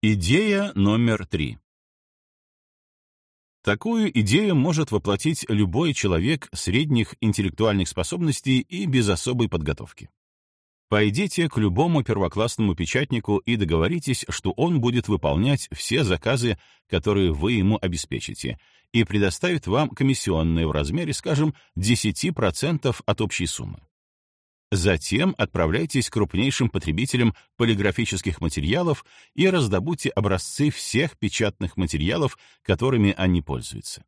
Идея номер три. Такую идею может воплотить любой человек средних интеллектуальных способностей и без особой подготовки. Пойдите к любому первоклассному печатнику и договоритесь, что он будет выполнять все заказы, которые вы ему обеспечите, и предоставит вам комиссионные в размере, скажем, 10% от общей суммы. Затем отправляйтесь к крупнейшим потребителям полиграфических материалов и раздобудьте образцы всех печатных материалов, которыми они пользуются.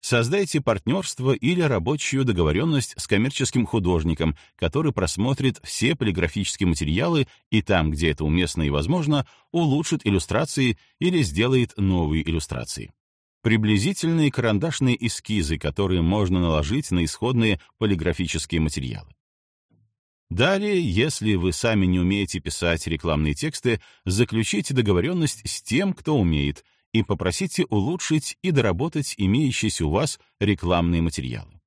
Создайте партнерство или рабочую договоренность с коммерческим художником, который просмотрит все полиграфические материалы и там, где это уместно и возможно, улучшит иллюстрации или сделает новые иллюстрации. Приблизительные карандашные эскизы, которые можно наложить на исходные полиграфические материалы. Далее, если вы сами не умеете писать рекламные тексты, заключите договоренность с тем, кто умеет, и попросите улучшить и доработать имеющиеся у вас рекламные материалы.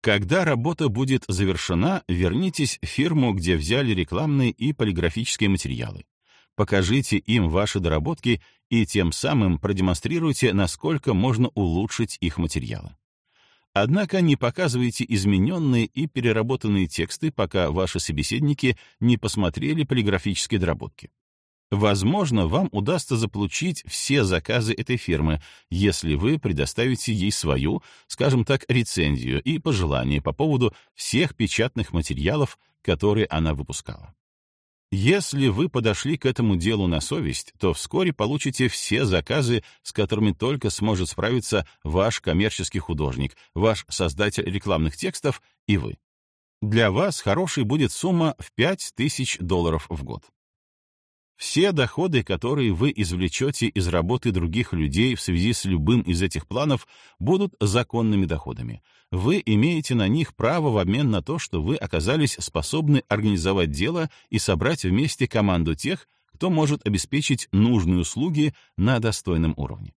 Когда работа будет завершена, вернитесь в фирму, где взяли рекламные и полиграфические материалы. Покажите им ваши доработки и тем самым продемонстрируйте, насколько можно улучшить их материалы. Однако не показывайте измененные и переработанные тексты, пока ваши собеседники не посмотрели полиграфические доработки. Возможно, вам удастся заполучить все заказы этой фирмы, если вы предоставите ей свою, скажем так, рецензию и пожелания по поводу всех печатных материалов, которые она выпускала. Если вы подошли к этому делу на совесть, то вскоре получите все заказы, с которыми только сможет справиться ваш коммерческий художник, ваш создатель рекламных текстов и вы. Для вас хорошей будет сумма в 5000 долларов в год. Все доходы, которые вы извлечете из работы других людей в связи с любым из этих планов, будут законными доходами. Вы имеете на них право в обмен на то, что вы оказались способны организовать дело и собрать вместе команду тех, кто может обеспечить нужные услуги на достойном уровне.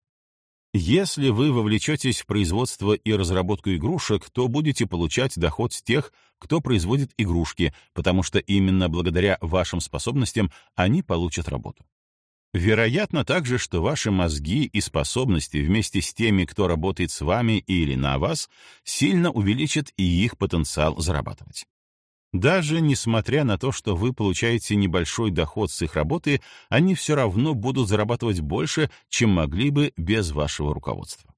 Если вы вовлечетесь в производство и разработку игрушек, то будете получать доход с тех, кто производит игрушки, потому что именно благодаря вашим способностям они получат работу. Вероятно также, что ваши мозги и способности вместе с теми, кто работает с вами или на вас, сильно увеличат и их потенциал зарабатывать. Даже несмотря на то, что вы получаете небольшой доход с их работы, они все равно будут зарабатывать больше, чем могли бы без вашего руководства.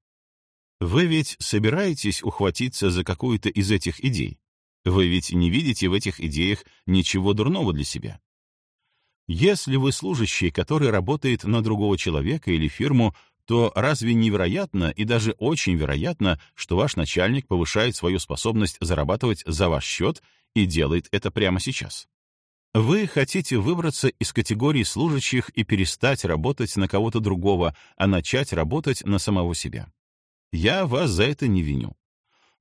Вы ведь собираетесь ухватиться за какую-то из этих идей? Вы ведь не видите в этих идеях ничего дурного для себя. Если вы служащий, который работает на другого человека или фирму, то разве невероятно и даже очень вероятно, что ваш начальник повышает свою способность зарабатывать за ваш счет и делает это прямо сейчас. Вы хотите выбраться из категории служащих и перестать работать на кого-то другого, а начать работать на самого себя. Я вас за это не виню.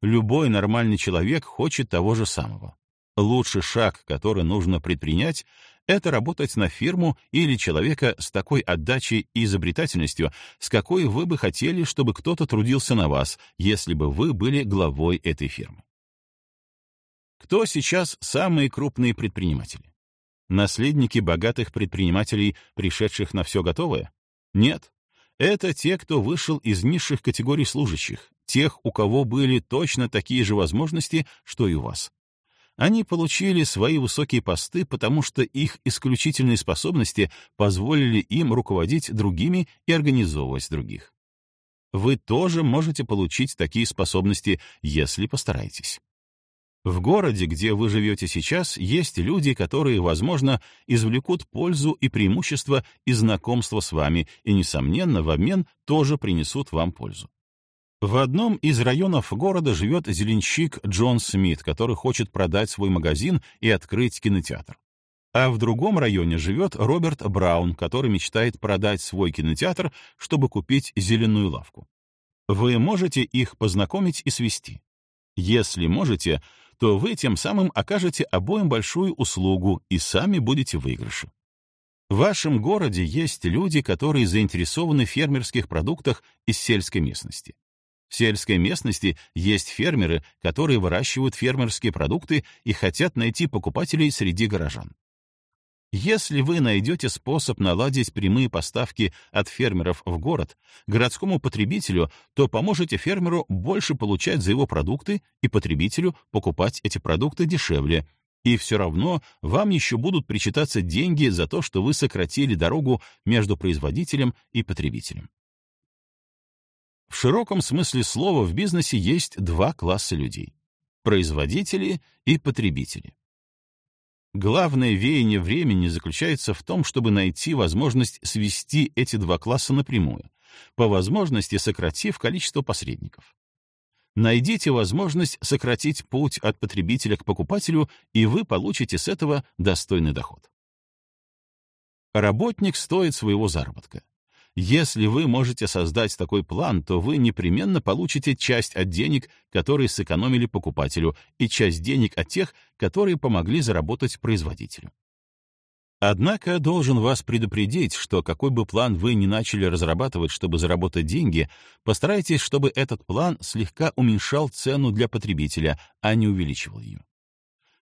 Любой нормальный человек хочет того же самого. Лучший шаг, который нужно предпринять, это работать на фирму или человека с такой отдачей и изобретательностью, с какой вы бы хотели, чтобы кто-то трудился на вас, если бы вы были главой этой фирмы. Кто сейчас самые крупные предприниматели? Наследники богатых предпринимателей, пришедших на все готовое? Нет. Это те, кто вышел из низших категорий служащих, тех, у кого были точно такие же возможности, что и у вас. Они получили свои высокие посты, потому что их исключительные способности позволили им руководить другими и организовывать других. Вы тоже можете получить такие способности, если постараетесь. В городе, где вы живете сейчас, есть люди, которые, возможно, извлекут пользу и преимущество из знакомства с вами и, несомненно, в обмен тоже принесут вам пользу. В одном из районов города живет зеленщик Джон Смит, который хочет продать свой магазин и открыть кинотеатр. А в другом районе живет Роберт Браун, который мечтает продать свой кинотеатр, чтобы купить зеленую лавку. Вы можете их познакомить и свести. Если можете, то вы тем самым окажете обоим большую услугу и сами будете в выигрыше. В вашем городе есть люди, которые заинтересованы в фермерских продуктах из сельской местности. В сельской местности есть фермеры, которые выращивают фермерские продукты и хотят найти покупателей среди горожан. Если вы найдете способ наладить прямые поставки от фермеров в город, городскому потребителю, то поможете фермеру больше получать за его продукты и потребителю покупать эти продукты дешевле. И все равно вам еще будут причитаться деньги за то, что вы сократили дорогу между производителем и потребителем. В широком смысле слова в бизнесе есть два класса людей — производители и потребители. Главное веяние времени заключается в том, чтобы найти возможность свести эти два класса напрямую, по возможности сократив количество посредников. Найдите возможность сократить путь от потребителя к покупателю, и вы получите с этого достойный доход. Работник стоит своего заработка. Если вы можете создать такой план, то вы непременно получите часть от денег, которые сэкономили покупателю, и часть денег от тех, которые помогли заработать производителю. Однако должен вас предупредить, что какой бы план вы ни начали разрабатывать, чтобы заработать деньги, постарайтесь, чтобы этот план слегка уменьшал цену для потребителя, а не увеличивал ее.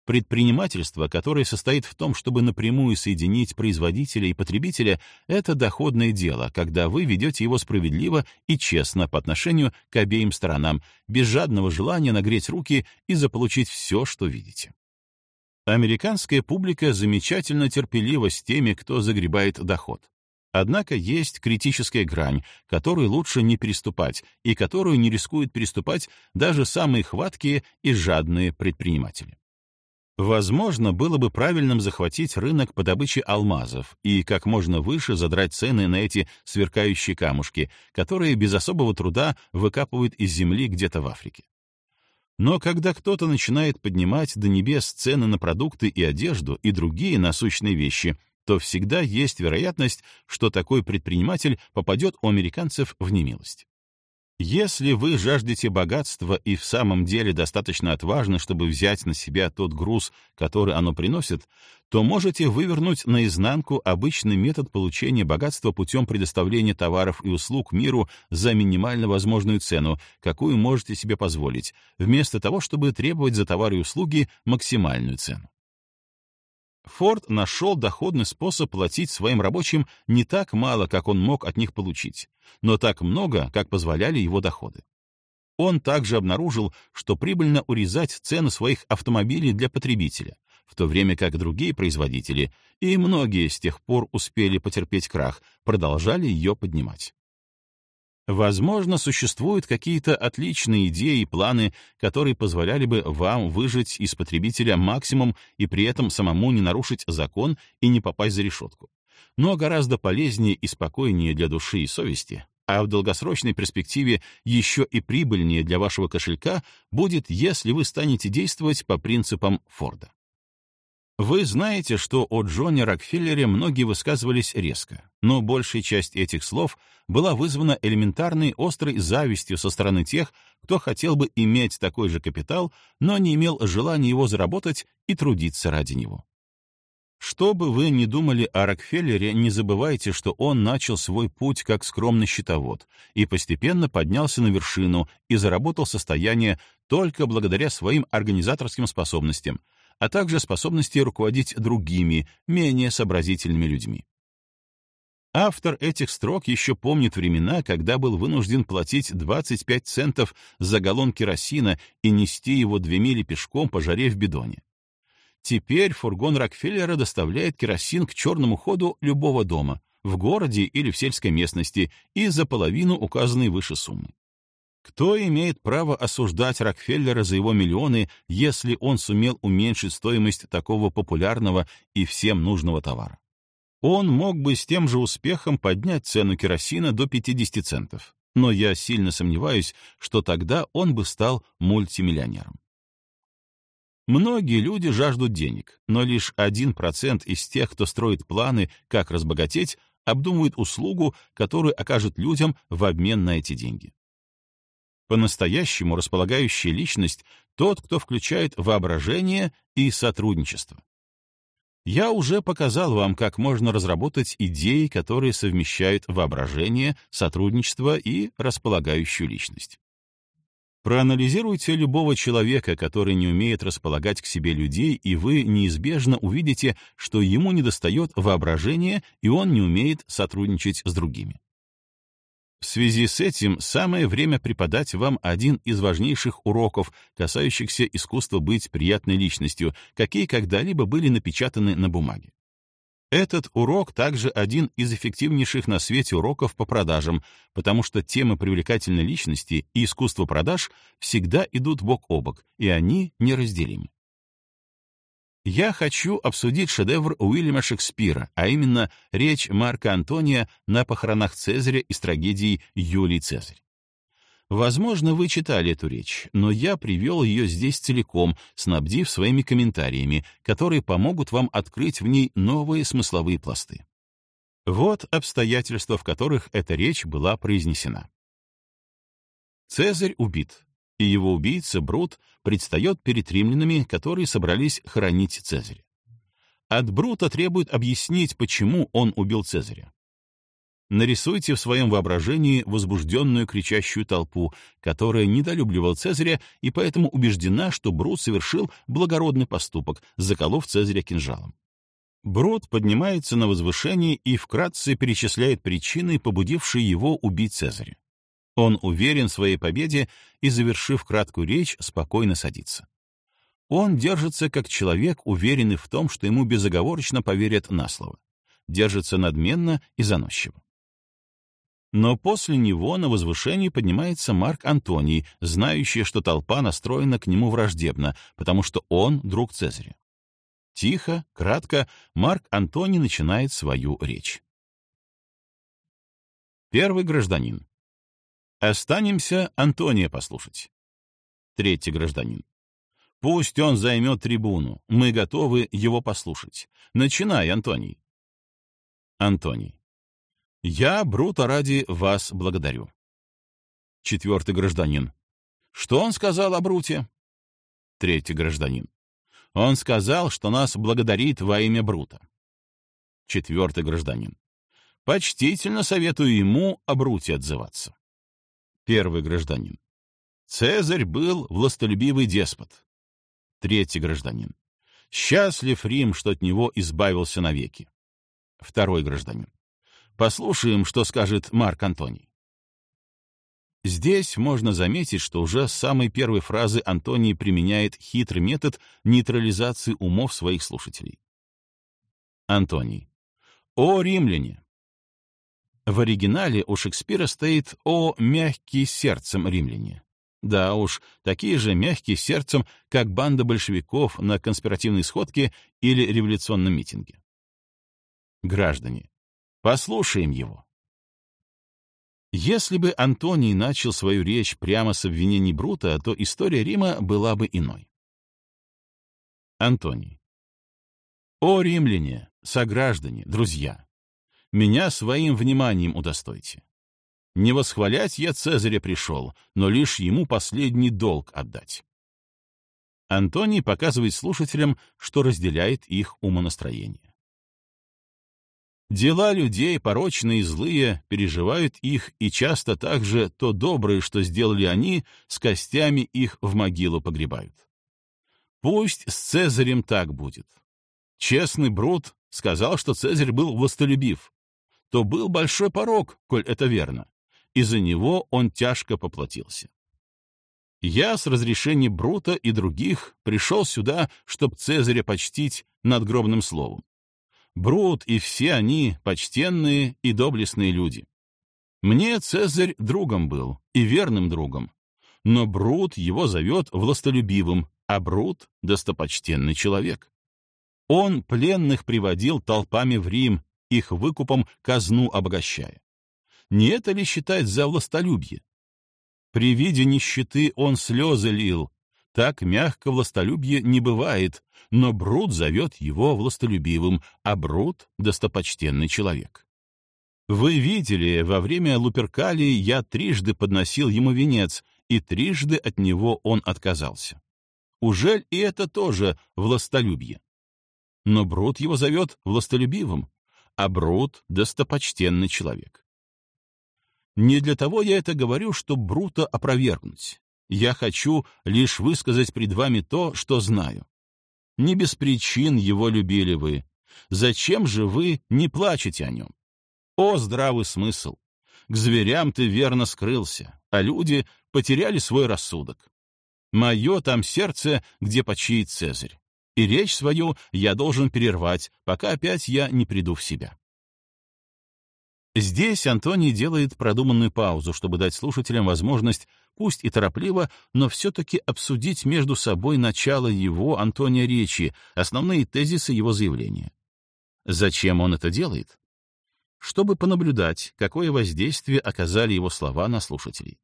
Предпринимательство, которое состоит в том, чтобы напрямую соединить производителя и потребителя, это доходное дело, когда вы ведете его справедливо и честно по отношению к обеим сторонам, без жадного желания нагреть руки и заполучить все, что видите. Американская публика замечательно терпелива с теми, кто загребает доход. Однако есть критическая грань, которую лучше не переступать и которую не рискуют переступать даже самые хваткие и жадные предприниматели. Возможно, было бы правильным захватить рынок по добыче алмазов и как можно выше задрать цены на эти сверкающие камушки, которые без особого труда выкапывают из земли где-то в Африке. Но когда кто-то начинает поднимать до небес цены на продукты и одежду и другие насущные вещи, то всегда есть вероятность, что такой предприниматель попадет у американцев в немилость. Если вы жаждете богатства и в самом деле достаточно отважны, чтобы взять на себя тот груз, который оно приносит, то можете вывернуть наизнанку обычный метод получения богатства путем предоставления товаров и услуг миру за минимально возможную цену, какую можете себе позволить, вместо того, чтобы требовать за товары и услуги максимальную цену. Форд нашел доходный способ платить своим рабочим не так мало, как он мог от них получить, но так много, как позволяли его доходы. Он также обнаружил, что прибыльно урезать цену своих автомобилей для потребителя, в то время как другие производители, и многие с тех пор успели потерпеть крах, продолжали ее поднимать. Возможно, существуют какие-то отличные идеи и планы, которые позволяли бы вам выжать из потребителя максимум и при этом самому не нарушить закон и не попасть за решетку. Но гораздо полезнее и спокойнее для души и совести, а в долгосрочной перспективе еще и прибыльнее для вашего кошелька будет, если вы станете действовать по принципам Форда. Вы знаете, что о Джоне Рокфеллере многие высказывались резко, но большая часть этих слов была вызвана элементарной острой завистью со стороны тех, кто хотел бы иметь такой же капитал, но не имел желания его заработать и трудиться ради него. Что бы вы ни думали о Рокфеллере, не забывайте, что он начал свой путь как скромный счетовод и постепенно поднялся на вершину и заработал состояние только благодаря своим организаторским способностям, а также способности руководить другими, менее сообразительными людьми. Автор этих строк еще помнит времена, когда был вынужден платить 25 центов за галлон керосина и нести его две мили пешком по жаре в бидоне. Теперь фургон Рокфеллера доставляет керосин к черному ходу любого дома, в городе или в сельской местности, и за половину указанной выше суммы. Кто имеет право осуждать Рокфеллера за его миллионы, если он сумел уменьшить стоимость такого популярного и всем нужного товара? Он мог бы с тем же успехом поднять цену керосина до 50 центов, но я сильно сомневаюсь, что тогда он бы стал мультимиллионером. Многие люди жаждут денег, но лишь 1% из тех, кто строит планы, как разбогатеть, обдумывает услугу, которую окажет людям в обмен на эти деньги. По-настоящему располагающая личность — тот, кто включает воображение и сотрудничество. Я уже показал вам, как можно разработать идеи, которые совмещают воображение, сотрудничество и располагающую личность. Проанализируйте любого человека, который не умеет располагать к себе людей, и вы неизбежно увидите, что ему недостает воображения, и он не умеет сотрудничать с другими. В связи с этим самое время преподать вам один из важнейших уроков, касающихся искусства быть приятной личностью, какие когда-либо были напечатаны на бумаге. Этот урок также один из эффективнейших на свете уроков по продажам, потому что тема привлекательной личности и искусство продаж всегда идут бок о бок, и они неразделимы. Я хочу обсудить шедевр Уильяма Шекспира, а именно речь Марка Антония на похоронах Цезаря из трагедии «Юлий Цезарь». Возможно, вы читали эту речь, но я привел ее здесь целиком, снабдив своими комментариями, которые помогут вам открыть в ней новые смысловые пласты. Вот обстоятельства, в которых эта речь была произнесена. Цезарь убит, и его убийца Брут предстает перед римлянами, которые собрались хоронить Цезаря. От Брута требует объяснить, почему он убил Цезаря. Нарисуйте в своем воображении возбужденную кричащую толпу, которая недолюбливала Цезаря и поэтому убеждена, что Брут совершил благородный поступок, заколов Цезаря кинжалом. Брут поднимается на возвышение и вкратце перечисляет причины, побудившие его убить Цезаря. Он уверен в своей победе и, завершив краткую речь, спокойно садится. Он держится как человек, уверенный в том, что ему безоговорочно поверят на слово. Держится надменно и заносчиво. Но после него на возвышении поднимается Марк Антоний, знающий, что толпа настроена к нему враждебно, потому что он друг Цезаря. Тихо, кратко, Марк Антоний начинает свою речь. Первый гражданин. Останемся Антония послушать. Третий гражданин. Пусть он займет трибуну, мы готовы его послушать. Начинай, Антоний. Антоний. Я, Брута, ради вас благодарю. Четвертый гражданин. Что он сказал о Бруте? Третий гражданин. Он сказал, что нас благодарит во имя Брута. Четвертый гражданин. Почтительно советую ему о Бруте отзываться. Первый гражданин. Цезарь был властолюбивый деспот. Третий гражданин. Счастлив Рим, что от него избавился навеки. Второй гражданин. Послушаем, что скажет Марк Антоний. Здесь можно заметить, что уже с самой первой фразы Антоний применяет хитрый метод нейтрализации умов своих слушателей. Антоний. «О, римляне!» В оригинале у Шекспира стоит «О, мягкий сердцем римляне». Да уж, такие же мягкие сердцем, как банда большевиков на конспиративной сходке или революционном митинге. Граждане, Послушаем его. Если бы Антоний начал свою речь прямо с обвинений Брута, то история Рима была бы иной. Антоний. «О, римляне, сограждане, друзья! Меня своим вниманием удостойте. Не восхвалять я Цезаря пришел, но лишь ему последний долг отдать». Антоний показывает слушателям, что разделяет их умонастроение. Дела людей, порочные и злые, переживают их, и часто также то доброе, что сделали они, с костями их в могилу погребают. Пусть с Цезарем так будет. Честный Брут сказал, что Цезарь был властолюбив. То был большой порог, коль это верно. и за него он тяжко поплатился. Я с разрешения Брута и других пришел сюда, чтобы Цезаря почтить надгробным словом. Брут и все они почтенные и доблестные люди. Мне Цезарь другом был, и верным другом. Но Брут его зовет властолюбивым, а Брут — достопочтенный человек. Он пленных приводил толпами в Рим, их выкупом казну обогащая. Не это ли считать за властолюбие? При виде нищеты он слезы лил, так мягко властолюбие не бывает, но Брут зовет его властолюбивым, а Брут — достопочтенный человек. Вы видели, во время Луперкалии я трижды подносил ему венец, и трижды от него он отказался. Ужель и это тоже властолюбие? Но Брут его зовет властолюбивым, а Брут — достопочтенный человек. Не для того я это говорю, чтобы Брута опровергнуть. Я хочу лишь высказать пред вами то, что знаю. Не без причин его любили вы. Зачем же вы не плачете о нем? О, здравый смысл! К зверям ты верно скрылся, а люди потеряли свой рассудок. Мое там сердце, где почиет Цезарь. И речь свою я должен перервать, пока опять я не приду в себя. Здесь Антоний делает продуманную паузу, чтобы дать слушателям возможность, пусть и торопливо, но все-таки обсудить между собой начало его, Антония, речи, основные тезисы его заявления. Зачем он это делает? Чтобы понаблюдать, какое воздействие оказали его слова на слушателей.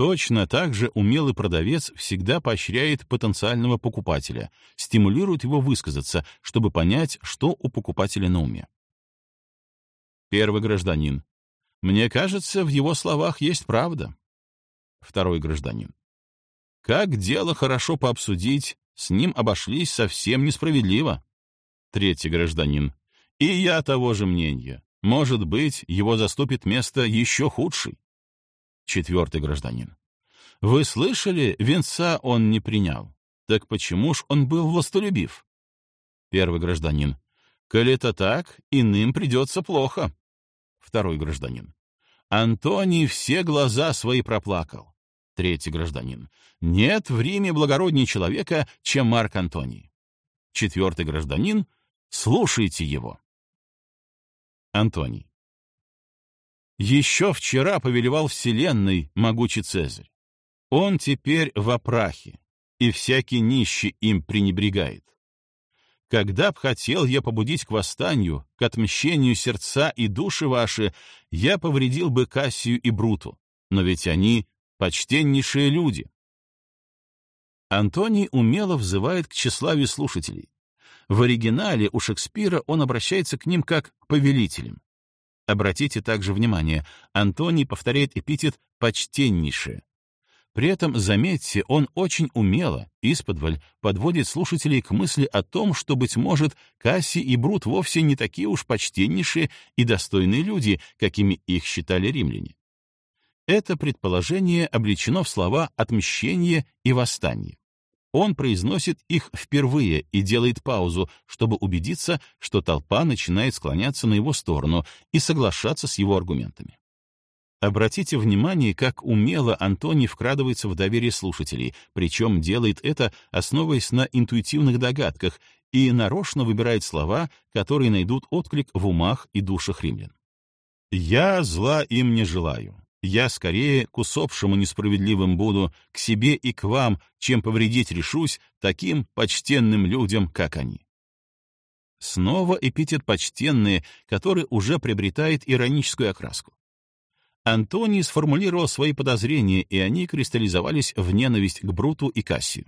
Точно так же умелый продавец всегда поощряет потенциального покупателя, стимулирует его высказаться, чтобы понять, что у покупателя на уме. Первый гражданин. Мне кажется, в его словах есть правда. Второй гражданин. Как дело хорошо пообсудить, с ним обошлись совсем несправедливо. Третий гражданин. И я того же мнения. Может быть, его заступит место еще худший. Четвертый гражданин. Вы слышали, венца он не принял. Так почему ж он был властолюбив? Первый гражданин. Коли это так, иным придется плохо. Второй гражданин. Антоний все глаза свои проплакал. Третий гражданин. Нет в Риме благороднее человека, чем Марк Антоний. Четвертый гражданин. Слушайте его. Антоний. Еще вчера повелевал вселенной могучий Цезарь. Он теперь в опрахе, и всякий нищий им пренебрегает. Когда б хотел я побудить к восстанию, к отмщению сердца и души ваши, я повредил бы Кассию и Бруту, но ведь они почтеннейшие люди. Антоний умело взывает к тщеславию слушателей. В оригинале у Шекспира он обращается к ним как к повелителям. Обратите также внимание, Антоний повторяет эпитет «почтеннейшее», при этом, заметьте, он очень умело, исподволь, подводит слушателей к мысли о том, что, быть может, Касси и Брут вовсе не такие уж почтеннейшие и достойные люди, какими их считали римляне. Это предположение облечено в слова «отмщение» и «восстание». Он произносит их впервые и делает паузу, чтобы убедиться, что толпа начинает склоняться на его сторону и соглашаться с его аргументами. Обратите внимание, как умело Антоний вкрадывается в доверие слушателей, причем делает это, основываясь на интуитивных догадках, и нарочно выбирает слова, которые найдут отклик в умах и душах римлян. «Я зла им не желаю. Я скорее к усопшему несправедливым буду, к себе и к вам, чем повредить решусь таким почтенным людям, как они». Снова эпитет «почтенные», который уже приобретает ироническую окраску. Антоний сформулировал свои подозрения, и они кристаллизовались в ненависть к Бруту и Кассию.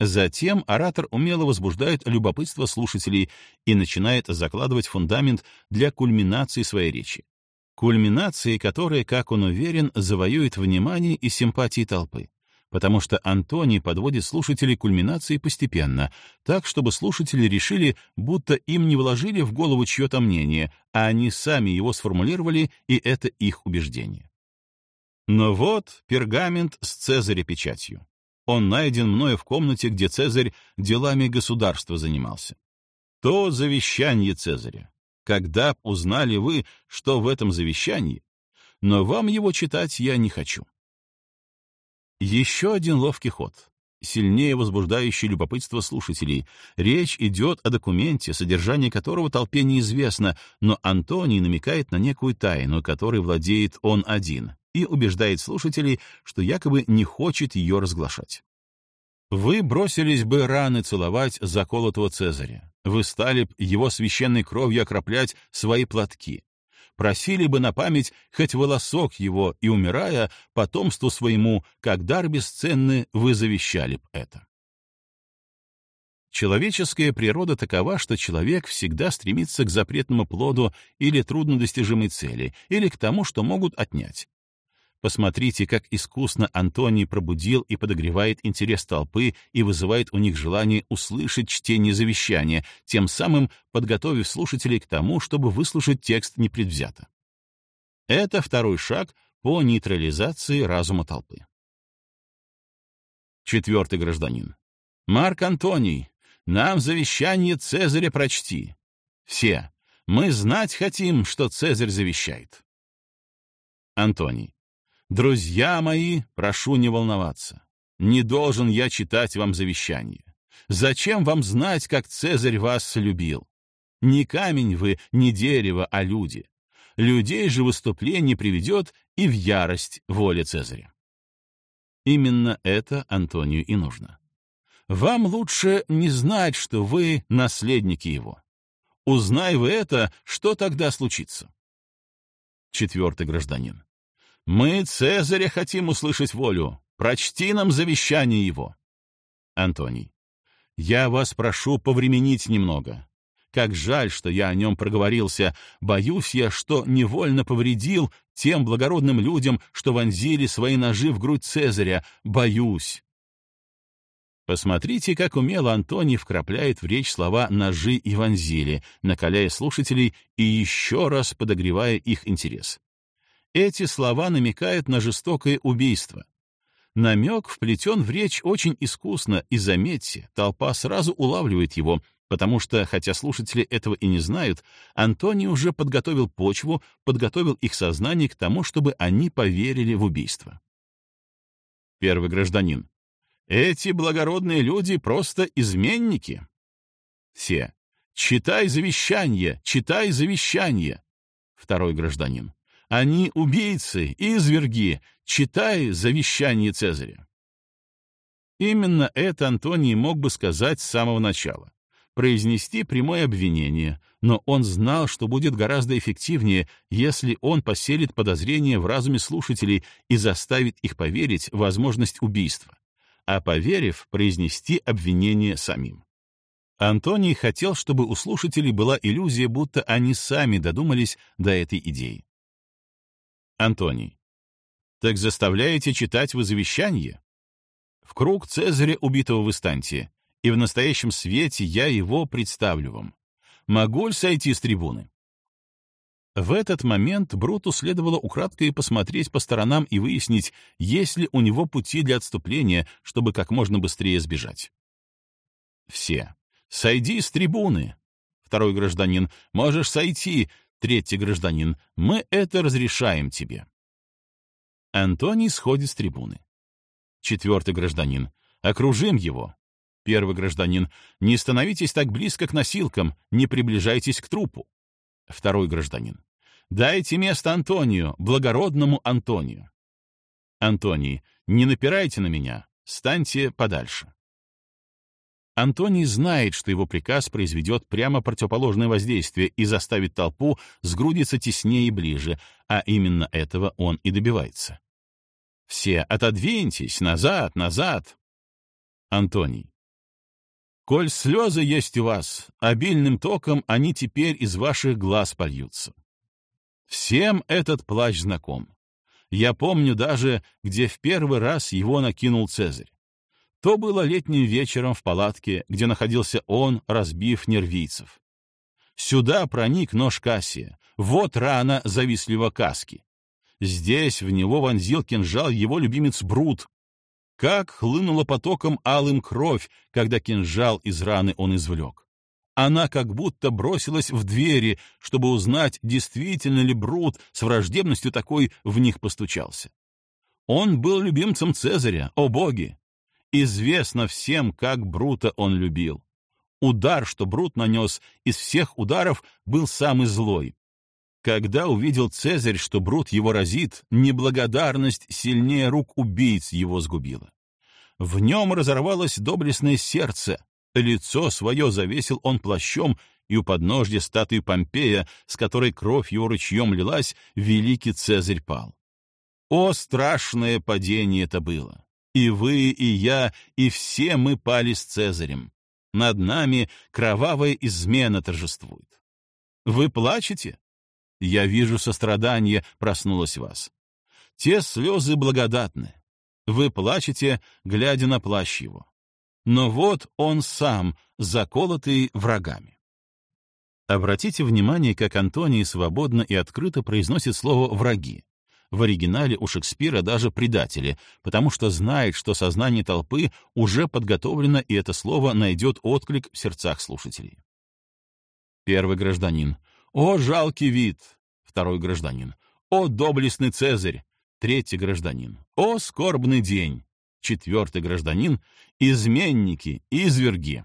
Затем оратор умело возбуждает любопытство слушателей и начинает закладывать фундамент для кульминации своей речи. Кульминации, которая, как он уверен, завоюет внимание и симпатии толпы потому что Антоний подводит слушателей кульминации постепенно, так, чтобы слушатели решили, будто им не вложили в голову чье-то мнение, а они сами его сформулировали, и это их убеждение. Но вот пергамент с Цезаря печатью. Он найден мною в комнате, где Цезарь делами государства занимался. То завещание Цезаря. Когда узнали вы, что в этом завещании, но вам его читать я не хочу. Еще один ловкий ход, сильнее возбуждающий любопытство слушателей. Речь идет о документе, содержание которого толпе неизвестно, но Антоний намекает на некую тайну, которой владеет он один, и убеждает слушателей, что якобы не хочет ее разглашать. Вы бросились бы раны целовать заколотого Цезаря. Вы стали б его священной кровью окроплять свои платки просили бы на память хоть волосок его, и, умирая, потомству своему, как дар бесценный, вы завещали б это. Человеческая природа такова, что человек всегда стремится к запретному плоду или труднодостижимой цели, или к тому, что могут отнять. Посмотрите, как искусно Антоний пробудил и подогревает интерес толпы и вызывает у них желание услышать чтение завещания, тем самым подготовив слушателей к тому, чтобы выслушать текст непредвзято. Это второй шаг по нейтрализации разума толпы. Четвертый гражданин. Марк Антоний, нам завещание Цезаря прочти. Все. Мы знать хотим, что Цезарь завещает. Антоний. Друзья мои, прошу не волноваться. Не должен я читать вам завещание. Зачем вам знать, как Цезарь вас любил? Не камень вы, не дерево, а люди. Людей же выступление приведет и в ярость воля Цезаря. Именно это Антонию и нужно. Вам лучше не знать, что вы наследники его. Узнай вы это, что тогда случится? Четвертый гражданин. Мы Цезаря хотим услышать волю. Прочти нам завещание его. Антоний. Я вас прошу повременить немного. Как жаль, что я о нем проговорился. Боюсь я, что невольно повредил тем благородным людям, что вонзили свои ножи в грудь Цезаря. Боюсь. Посмотрите, как умело Антоний вкрапляет в речь слова «ножи» и «вонзили», накаляя слушателей и еще раз подогревая их интерес. Эти слова намекают на жестокое убийство. Намек вплетен в речь очень искусно, и, заметьте, толпа сразу улавливает его, потому что, хотя слушатели этого и не знают, Антоний уже подготовил почву, подготовил их сознание к тому, чтобы они поверили в убийство. Первый гражданин. Эти благородные люди просто изменники. Все. Читай завещание, читай завещание. Второй гражданин. Они убийцы, изверги, читай завещание Цезаря. Именно это Антоний мог бы сказать с самого начала. Произнести прямое обвинение, но он знал, что будет гораздо эффективнее, если он поселит подозрения в разуме слушателей и заставит их поверить в возможность убийства а поверив, произнести обвинение самим. Антоний хотел, чтобы у слушателей была иллюзия, будто они сами додумались до этой идеи. Антоний. Так заставляете читать вы завещание? В круг Цезаря, убитого в Истанте, и в настоящем свете я его представлю вам. Могу ли сойти с трибуны? В этот момент Бруту следовало украдкой посмотреть по сторонам и выяснить, есть ли у него пути для отступления, чтобы как можно быстрее сбежать. Все. «Сойди с трибуны!» Второй гражданин. «Можешь сойти!» Третий гражданин. «Мы это разрешаем тебе!» Антоний сходит с трибуны. Четвертый гражданин. «Окружим его!» Первый гражданин. «Не становитесь так близко к носилкам, не приближайтесь к трупу!» Второй гражданин. Дайте место Антонию, благородному Антонию. Антоний, не напирайте на меня, станьте подальше. Антоний знает, что его приказ произведет прямо противоположное воздействие и заставит толпу сгрудиться теснее и ближе, а именно этого он и добивается. Все отодвиньтесь, назад, назад. Антоний. Коль слезы есть у вас, обильным током они теперь из ваших глаз польются. Всем этот плащ знаком. Я помню даже, где в первый раз его накинул Цезарь. То было летним вечером в палатке, где находился он, разбив нервийцев. Сюда проник нож Кассия, вот рана завистливо Каски. Здесь в него вонзил кинжал его любимец Брут. Как хлынула потоком алым кровь, когда кинжал из раны он извлек. Она как будто бросилась в двери, чтобы узнать, действительно ли Брут с враждебностью такой в них постучался. Он был любимцем Цезаря, о боги! Известно всем, как Брута он любил. Удар, что Брут нанес, из всех ударов был самый злой. Когда увидел Цезарь, что Брут его разит, неблагодарность сильнее рук убийц его сгубила. В нем разорвалось доблестное сердце, Лицо свое завесил он плащом, и у подножья статуи Помпея, с которой кровь его ручьем лилась, великий Цезарь пал. О, страшное падение это было! И вы, и я, и все мы пали с Цезарем. Над нами кровавая измена торжествует. Вы плачете? Я вижу сострадание, проснулось вас. Те слезы благодатны. Вы плачете, глядя на плащ его но вот он сам, заколотый врагами. Обратите внимание, как Антоний свободно и открыто произносит слово «враги». В оригинале у Шекспира даже предатели, потому что знает, что сознание толпы уже подготовлено, и это слово найдет отклик в сердцах слушателей. Первый гражданин. «О, жалкий вид!» Второй гражданин. «О, доблестный Цезарь!» Третий гражданин. «О, скорбный день!» Четвертый гражданин. «Изменники, изверги!»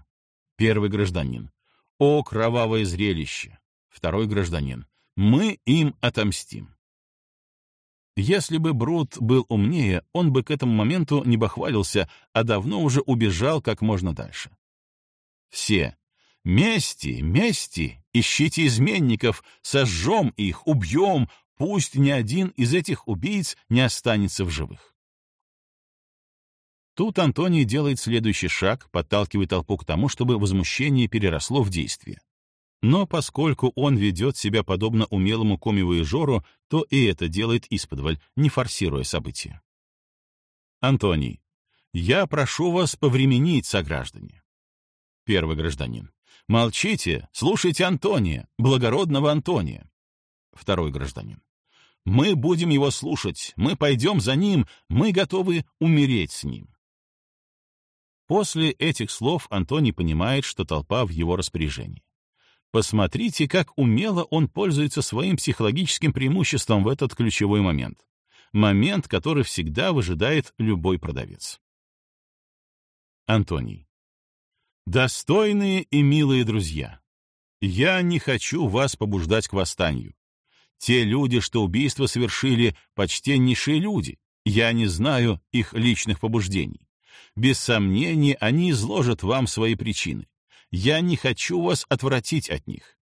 Первый гражданин. «О, кровавое зрелище!» Второй гражданин. «Мы им отомстим!» Если бы Брут был умнее, он бы к этому моменту не бахвалился, а давно уже убежал как можно дальше. Все. Мести, мести, ищите изменников, сожжем их, убьем, пусть ни один из этих убийц не останется в живых. Тут Антоний делает следующий шаг, подталкивает толпу к тому, чтобы возмущение переросло в действие. Но поскольку он ведет себя подобно умелому комивоежору, то и это делает исподволь, не форсируя события. Антоний. Я прошу вас повременить, сограждане. Первый гражданин. Молчите, слушайте Антония, благородного Антония. Второй гражданин. Мы будем его слушать, мы пойдем за ним, мы готовы умереть с ним. После этих слов Антоний понимает, что толпа в его распоряжении. Посмотрите, как умело он пользуется своим психологическим преимуществом в этот ключевой момент. Момент, который всегда выжидает любой продавец. Антоний. Достойные и милые друзья, я не хочу вас побуждать к восстанию. Те люди, что убийство совершили, почтеннейшие люди. Я не знаю их личных побуждений. Без сомнения, они изложат вам свои причины. Я не хочу вас отвратить от них.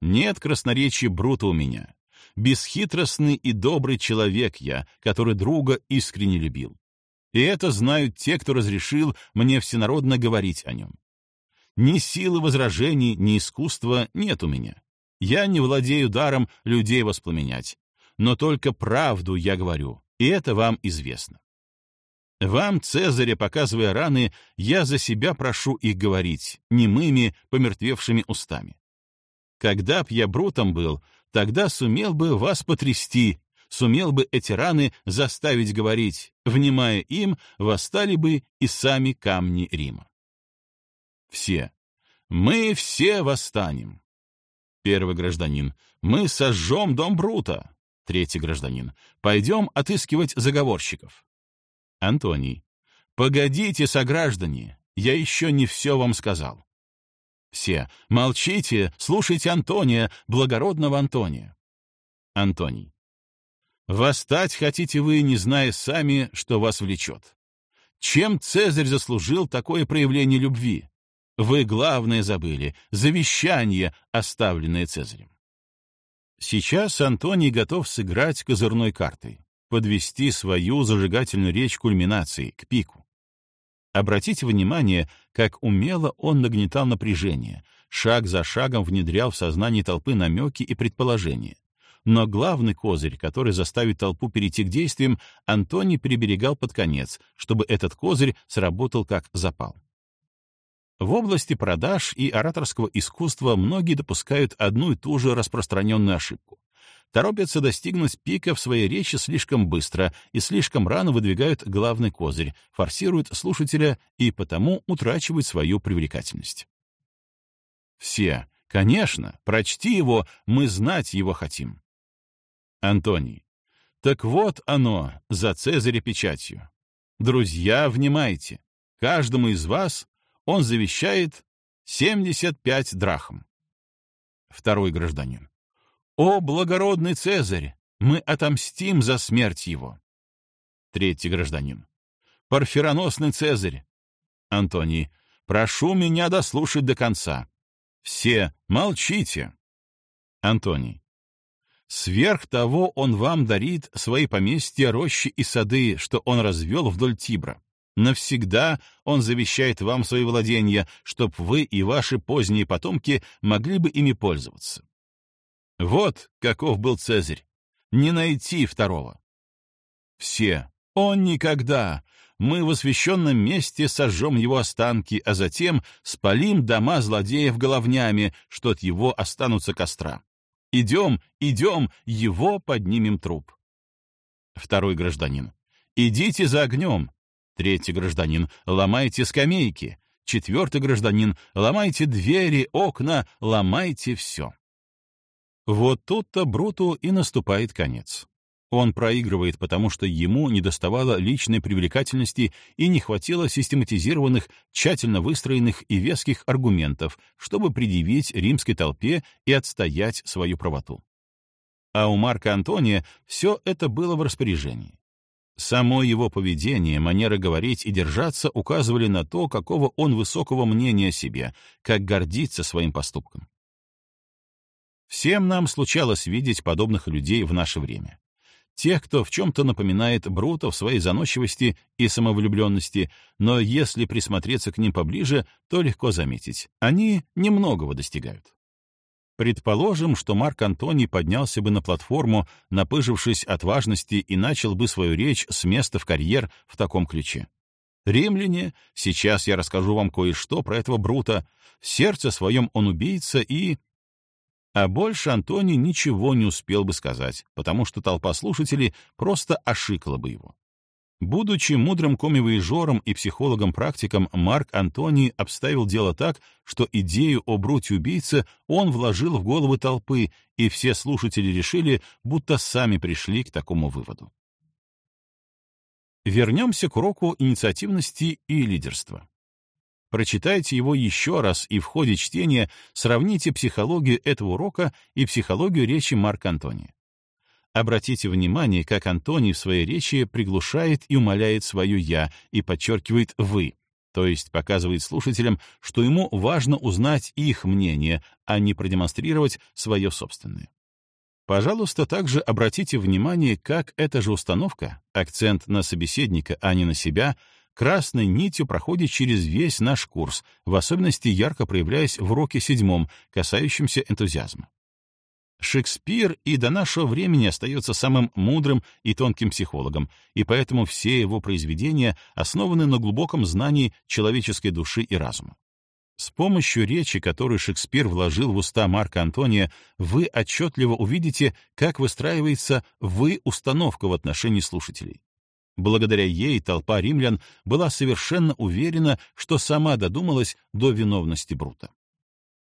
Нет красноречия Брута у меня. Бесхитростный и добрый человек я, который друга искренне любил. И это знают те, кто разрешил мне всенародно говорить о нем. Ни силы возражений, ни искусства нет у меня. Я не владею даром людей воспламенять. Но только правду я говорю, и это вам известно. Вам, Цезаря, показывая раны, я за себя прошу их говорить, немыми, помертвевшими устами. Когда б я брутом был, тогда сумел бы вас потрясти, сумел бы эти раны заставить говорить, внимая им, восстали бы и сами камни Рима. Все. Мы все восстанем. Первый гражданин. Мы сожжем дом Брута. Третий гражданин. Пойдем отыскивать заговорщиков. Антоний. «Погодите, сограждане, я еще не все вам сказал». Все. «Молчите, слушайте Антония, благородного Антония». Антоний. «Восстать хотите вы, не зная сами, что вас влечет. Чем Цезарь заслужил такое проявление любви? Вы главное забыли — завещание, оставленное Цезарем». Сейчас Антоний готов сыграть козырной картой подвести свою зажигательную речь кульминации, к пику. Обратите внимание, как умело он нагнетал напряжение, шаг за шагом внедрял в сознание толпы намеки и предположения. Но главный козырь, который заставит толпу перейти к действиям, Антоний приберегал под конец, чтобы этот козырь сработал как запал. В области продаж и ораторского искусства многие допускают одну и ту же распространенную ошибку торопятся достигнуть пика в своей речи слишком быстро и слишком рано выдвигают главный козырь, форсируют слушателя и потому утрачивают свою привлекательность. Все. Конечно, прочти его, мы знать его хотим. Антоний. Так вот оно, за Цезаря печатью. Друзья, внимайте. Каждому из вас он завещает 75 драхм. Второй гражданин. «О, благородный Цезарь! Мы отомстим за смерть его!» Третий гражданин. «Парфироносный Цезарь!» Антоний. «Прошу меня дослушать до конца!» Все молчите!» Антоний. Сверх того он вам дарит свои поместья, рощи и сады, что он развел вдоль Тибра. Навсегда он завещает вам свои владения, чтоб вы и ваши поздние потомки могли бы ими пользоваться. Вот каков был Цезарь. Не найти второго. Все. Он никогда. Мы в освященном месте сожжем его останки, а затем спалим дома злодеев головнями, что от его останутся костра. Идем, идем, его поднимем труп. Второй гражданин. «Идите за огнем!» Третий гражданин. «Ломайте скамейки!» Четвертый гражданин. «Ломайте двери, окна, ломайте все!» Вот тут-то Бруту и наступает конец. Он проигрывает, потому что ему недоставало личной привлекательности и не хватило систематизированных, тщательно выстроенных и веских аргументов, чтобы предъявить римской толпе и отстоять свою правоту. А у Марка Антония все это было в распоряжении. Само его поведение, манера говорить и держаться указывали на то, какого он высокого мнения о себе, как гордится своим поступком. Всем нам случалось видеть подобных людей в наше время. Тех, кто в чем-то напоминает Брута в своей заносчивости и самовлюбленности, но если присмотреться к ним поближе, то легко заметить, они немногого достигают. Предположим, что Марк Антоний поднялся бы на платформу, напыжившись от важности, и начал бы свою речь с места в карьер в таком ключе. «Римляне, сейчас я расскажу вам кое-что про этого Брута. В сердце своем он убийца и...» А больше Антоний ничего не успел бы сказать, потому что толпа слушателей просто ошикала бы его. Будучи мудрым комивоежором и психологом-практиком, Марк Антоний обставил дело так, что идею о бруте-убийце он вложил в головы толпы, и все слушатели решили, будто сами пришли к такому выводу. Вернемся к уроку инициативности и лидерства. Прочитайте его еще раз и в ходе чтения сравните психологию этого урока и психологию речи Марка Антония. Обратите внимание, как Антоний в своей речи приглушает и умаляет свое «я» и подчеркивает «вы», то есть показывает слушателям, что ему важно узнать их мнение, а не продемонстрировать свое собственное. Пожалуйста, также обратите внимание, как эта же установка, акцент на собеседника, а не на себя, красной нитью проходит через весь наш курс, в особенности ярко проявляясь в уроке седьмом, касающемся энтузиазма. Шекспир и до нашего времени остается самым мудрым и тонким психологом, и поэтому все его произведения основаны на глубоком знании человеческой души и разума. С помощью речи, которую Шекспир вложил в уста Марка Антония, вы отчетливо увидите, как выстраивается «вы» установка в отношении слушателей. Благодаря ей толпа римлян была совершенно уверена, что сама додумалась до виновности Брута.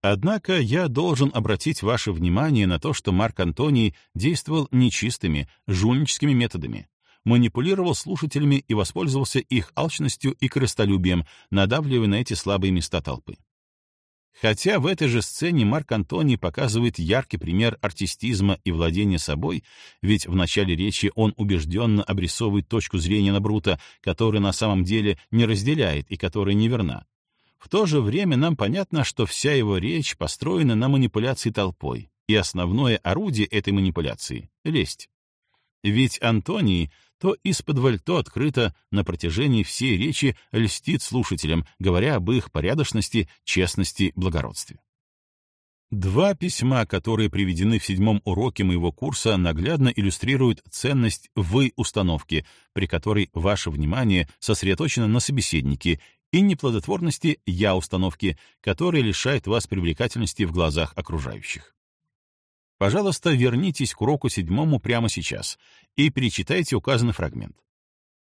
Однако я должен обратить ваше внимание на то, что Марк Антоний действовал нечистыми, жульническими методами, манипулировал слушателями и воспользовался их алчностью и крыстолюбием, надавливая на эти слабые места толпы. Хотя в этой же сцене Марк Антоний показывает яркий пример артистизма и владения собой, ведь в начале речи он убежденно обрисовывает точку зрения на Брута, которая на самом деле не разделяет и которая неверна, в то же время нам понятно, что вся его речь построена на манипуляции толпой, и основное орудие этой манипуляции — лесть. Ведь Антоний то из-под то открыто на протяжении всей речи льстит слушателям, говоря об их порядочности, честности, благородстве. Два письма, которые приведены в седьмом уроке моего курса, наглядно иллюстрируют ценность «вы» установки, при которой ваше внимание сосредоточено на собеседнике и неплодотворности «я-установки», которые лишают вас привлекательности в глазах окружающих. Пожалуйста, вернитесь к уроку седьмому прямо сейчас и перечитайте указанный фрагмент.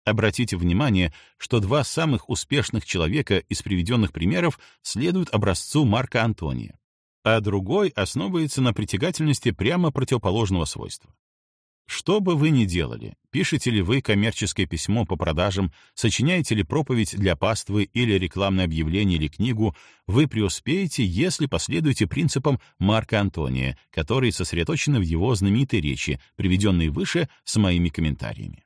Обратите внимание, что два самых успешных человека из приведенных примеров следуют образцу Марка Антония, а другой основывается на притягательности прямо противоположного свойства. Что бы вы ни делали, пишете ли вы коммерческое письмо по продажам, сочиняете ли проповедь для паствы или рекламное объявление или книгу, вы преуспеете, если последуете принципам Марка Антония, которые сосредоточены в его знаменитой речи, приведенной выше с моими комментариями.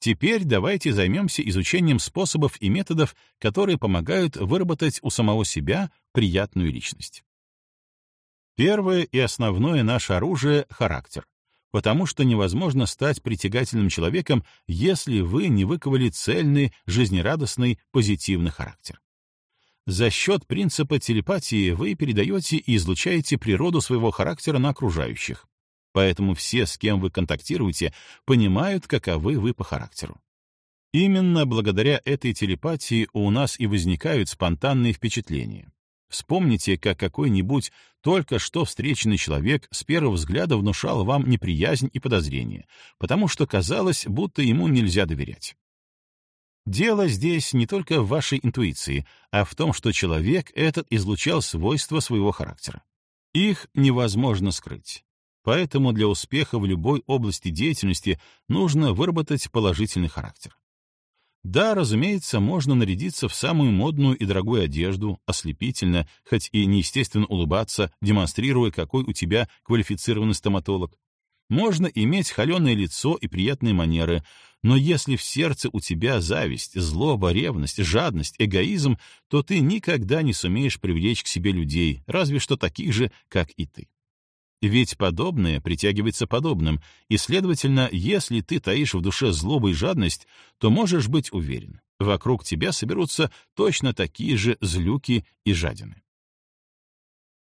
Теперь давайте займемся изучением способов и методов, которые помогают выработать у самого себя приятную личность. Первое и основное наше оружие — характер, потому что невозможно стать притягательным человеком, если вы не выковали цельный, жизнерадостный, позитивный характер. За счет принципа телепатии вы передаете и излучаете природу своего характера на окружающих. Поэтому все, с кем вы контактируете, понимают, каковы вы по характеру. Именно благодаря этой телепатии у нас и возникают спонтанные впечатления. Вспомните, как какой-нибудь только что встреченный человек с первого взгляда внушал вам неприязнь и подозрение, потому что казалось, будто ему нельзя доверять. Дело здесь не только в вашей интуиции, а в том, что человек этот излучал свойства своего характера. Их невозможно скрыть. Поэтому для успеха в любой области деятельности нужно выработать положительный характер. Да, разумеется, можно нарядиться в самую модную и дорогую одежду, ослепительно, хоть и неестественно улыбаться, демонстрируя, какой у тебя квалифицированный стоматолог. Можно иметь холеное лицо и приятные манеры, но если в сердце у тебя зависть, злоба, ревность, жадность, эгоизм, то ты никогда не сумеешь привлечь к себе людей, разве что таких же, как и ты. Ведь подобное притягивается подобным, и, следовательно, если ты таишь в душе злобу и жадность, то можешь быть уверен, вокруг тебя соберутся точно такие же злюки и жадины.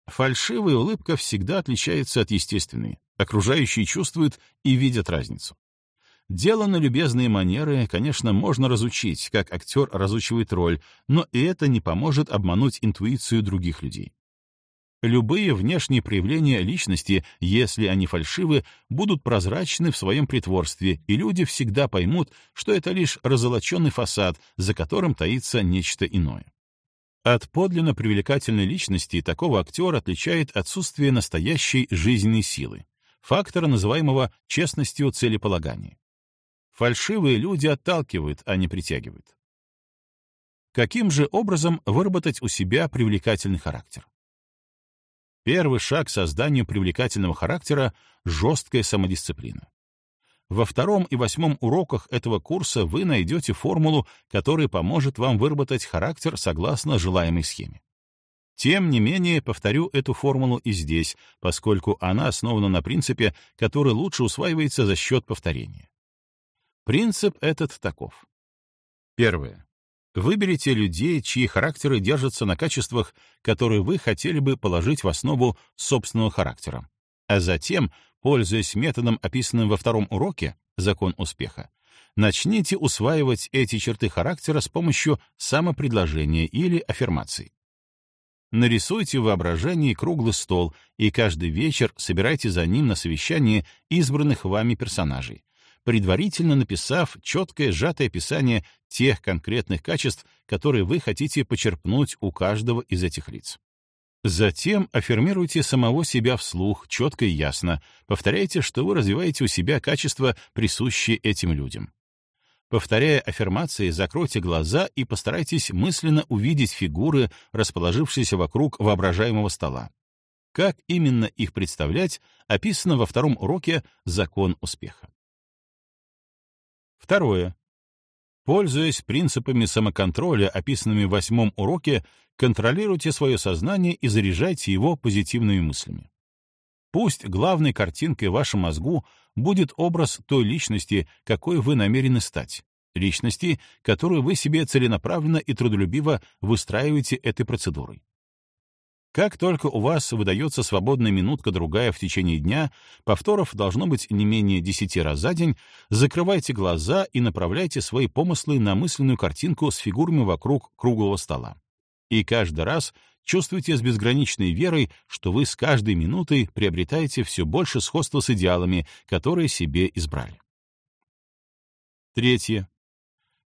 Фальшивая улыбка всегда отличается от естественной. Окружающие чувствуют и видят разницу. Дело на любезные манеры, конечно, можно разучить, как актер разучивает роль, но и это не поможет обмануть интуицию других людей. Любые внешние проявления личности, если они фальшивы, будут прозрачны в своем притворстве, и люди всегда поймут, что это лишь разолоченный фасад, за которым таится нечто иное. От подлинно привлекательной личности такого актера отличает отсутствие настоящей жизненной силы, фактора, называемого честностью целеполагания. Фальшивые люди отталкивают, а не притягивают. Каким же образом выработать у себя привлекательный характер? Первый шаг к созданию привлекательного характера — жесткая самодисциплина. Во втором и восьмом уроках этого курса вы найдете формулу, которая поможет вам выработать характер согласно желаемой схеме. Тем не менее, повторю эту формулу и здесь, поскольку она основана на принципе, который лучше усваивается за счет повторения. Принцип этот таков. Первое. Выберите людей, чьи характеры держатся на качествах, которые вы хотели бы положить в основу собственного характера. А затем, пользуясь методом, описанным во втором уроке «Закон успеха», начните усваивать эти черты характера с помощью самопредложения или аффирмаций. Нарисуйте в воображении круглый стол и каждый вечер собирайте за ним на совещании избранных вами персонажей, предварительно написав четкое сжатое описание тех конкретных качеств, которые вы хотите почерпнуть у каждого из этих лиц. Затем аффирмируйте самого себя вслух, четко и ясно, повторяйте, что вы развиваете у себя качества, присущие этим людям. Повторяя аффирмации, закройте глаза и постарайтесь мысленно увидеть фигуры, расположившиеся вокруг воображаемого стола. Как именно их представлять, описано во втором уроке «Закон успеха». Второе. Пользуясь принципами самоконтроля, описанными в восьмом уроке, контролируйте свое сознание и заряжайте его позитивными мыслями. Пусть главной картинкой в вашем мозгу будет образ той личности, какой вы намерены стать, личности, которую вы себе целенаправленно и трудолюбиво выстраиваете этой процедурой. Как только у вас выдается свободная минутка-другая в течение дня, повторов должно быть не менее 10 раз за день, закрывайте глаза и направляйте свои помыслы на мысленную картинку с фигурами вокруг круглого стола. И каждый раз чувствуйте с безграничной верой, что вы с каждой минутой приобретаете все больше сходства с идеалами, которые себе избрали. Третье.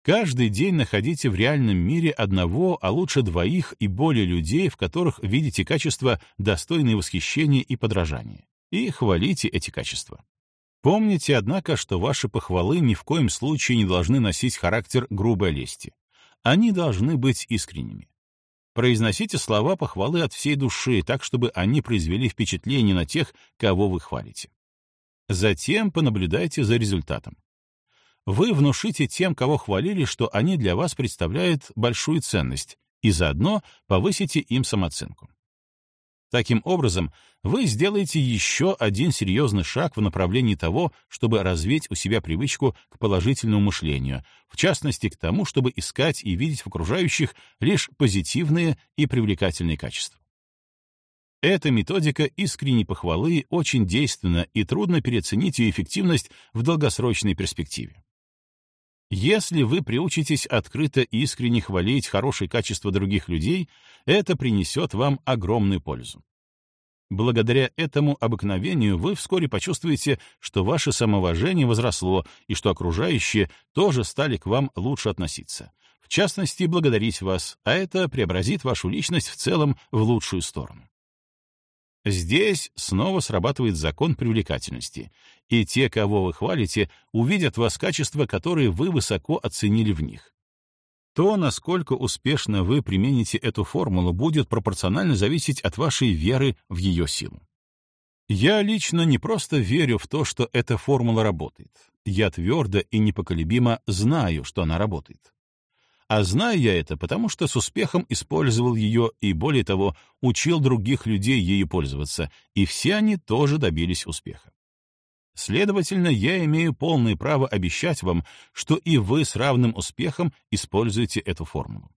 Каждый день находите в реальном мире одного, а лучше двоих и более людей, в которых видите качества, достойные восхищения и подражания, и хвалите эти качества. Помните, однако, что ваши похвалы ни в коем случае не должны носить характер грубой лести. Они должны быть искренними. Произносите слова похвалы от всей души, так, чтобы они произвели впечатление на тех, кого вы хвалите. Затем понаблюдайте за результатом вы внушите тем, кого хвалили, что они для вас представляют большую ценность, и заодно повысите им самооценку. Таким образом, вы сделаете еще один серьезный шаг в направлении того, чтобы развить у себя привычку к положительному мышлению, в частности к тому, чтобы искать и видеть в окружающих лишь позитивные и привлекательные качества. Эта методика искренней похвалы очень действенна и трудно переоценить ее эффективность в долгосрочной перспективе. Если вы приучитесь открыто и искренне хвалить хорошие качества других людей, это принесет вам огромную пользу. Благодаря этому обыкновению вы вскоре почувствуете, что ваше самоуважение возросло и что окружающие тоже стали к вам лучше относиться. В частности, благодарить вас, а это преобразит вашу личность в целом в лучшую сторону. Здесь снова срабатывает закон привлекательности, и те, кого вы хвалите, увидят вас качества, которые вы высоко оценили в них. То, насколько успешно вы примените эту формулу, будет пропорционально зависеть от вашей веры в ее силу. Я лично не просто верю в то, что эта формула работает. Я твердо и непоколебимо знаю, что она работает. А знаю я это, потому что с успехом использовал ее и, более того, учил других людей ею пользоваться, и все они тоже добились успеха. Следовательно, я имею полное право обещать вам, что и вы с равным успехом используете эту формулу.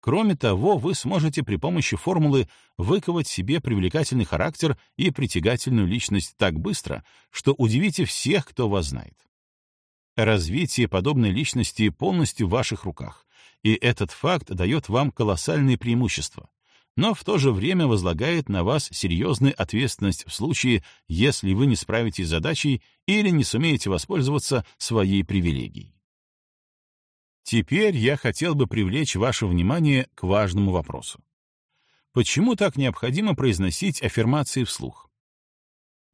Кроме того, вы сможете при помощи формулы выковать себе привлекательный характер и притягательную личность так быстро, что удивите всех, кто вас знает. Развитие подобной личности полностью в ваших руках и этот факт дает вам колоссальные преимущества, но в то же время возлагает на вас серьезную ответственность в случае, если вы не справитесь с задачей или не сумеете воспользоваться своей привилегией. Теперь я хотел бы привлечь ваше внимание к важному вопросу. Почему так необходимо произносить аффирмации вслух?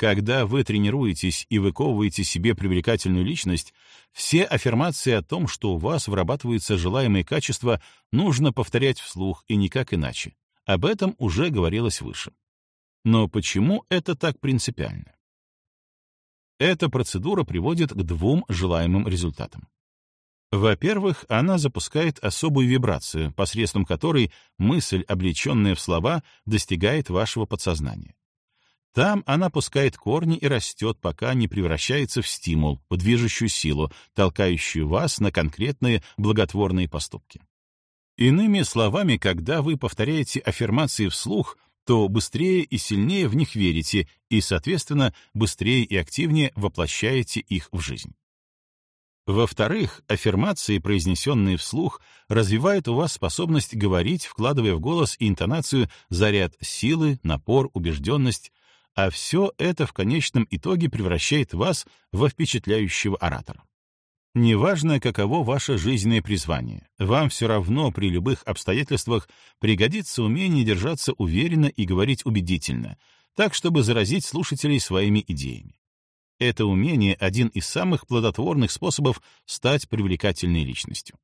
Когда вы тренируетесь и выковываете себе привлекательную личность, все аффирмации о том, что у вас вырабатываются желаемые качества, нужно повторять вслух и никак иначе. Об этом уже говорилось выше. Но почему это так принципиально? Эта процедура приводит к двум желаемым результатам. Во-первых, она запускает особую вибрацию, посредством которой мысль, облеченная в слова, достигает вашего подсознания. Там она пускает корни и растет, пока не превращается в стимул, в движущую силу, толкающую вас на конкретные благотворные поступки. Иными словами, когда вы повторяете аффирмации вслух, то быстрее и сильнее в них верите и, соответственно, быстрее и активнее воплощаете их в жизнь. Во-вторых, аффирмации, произнесенные вслух, развивают у вас способность говорить, вкладывая в голос и интонацию заряд силы, напор, убежденность, а все это в конечном итоге превращает вас во впечатляющего оратора. Неважно, каково ваше жизненное призвание, вам все равно при любых обстоятельствах пригодится умение держаться уверенно и говорить убедительно, так, чтобы заразить слушателей своими идеями. Это умение — один из самых плодотворных способов стать привлекательной личностью.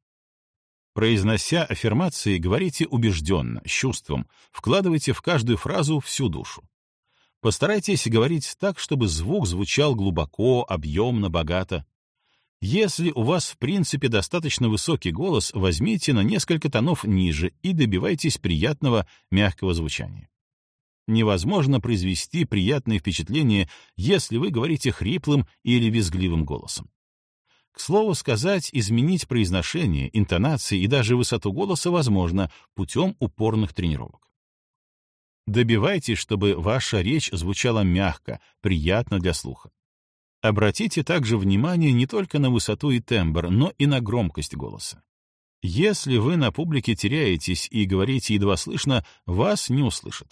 Произнося аффирмации, говорите убежденно, с чувством, вкладывайте в каждую фразу всю душу. Постарайтесь говорить так, чтобы звук звучал глубоко, объемно, богато. Если у вас в принципе достаточно высокий голос, возьмите на несколько тонов ниже и добивайтесь приятного, мягкого звучания. Невозможно произвести приятное впечатление, если вы говорите хриплым или визгливым голосом. К слову сказать, изменить произношение, интонации и даже высоту голоса возможно путем упорных тренировок. Добивайтесь, чтобы ваша речь звучала мягко, приятно для слуха. Обратите также внимание не только на высоту и тембр, но и на громкость голоса. Если вы на публике теряетесь и говорите едва слышно, вас не услышат.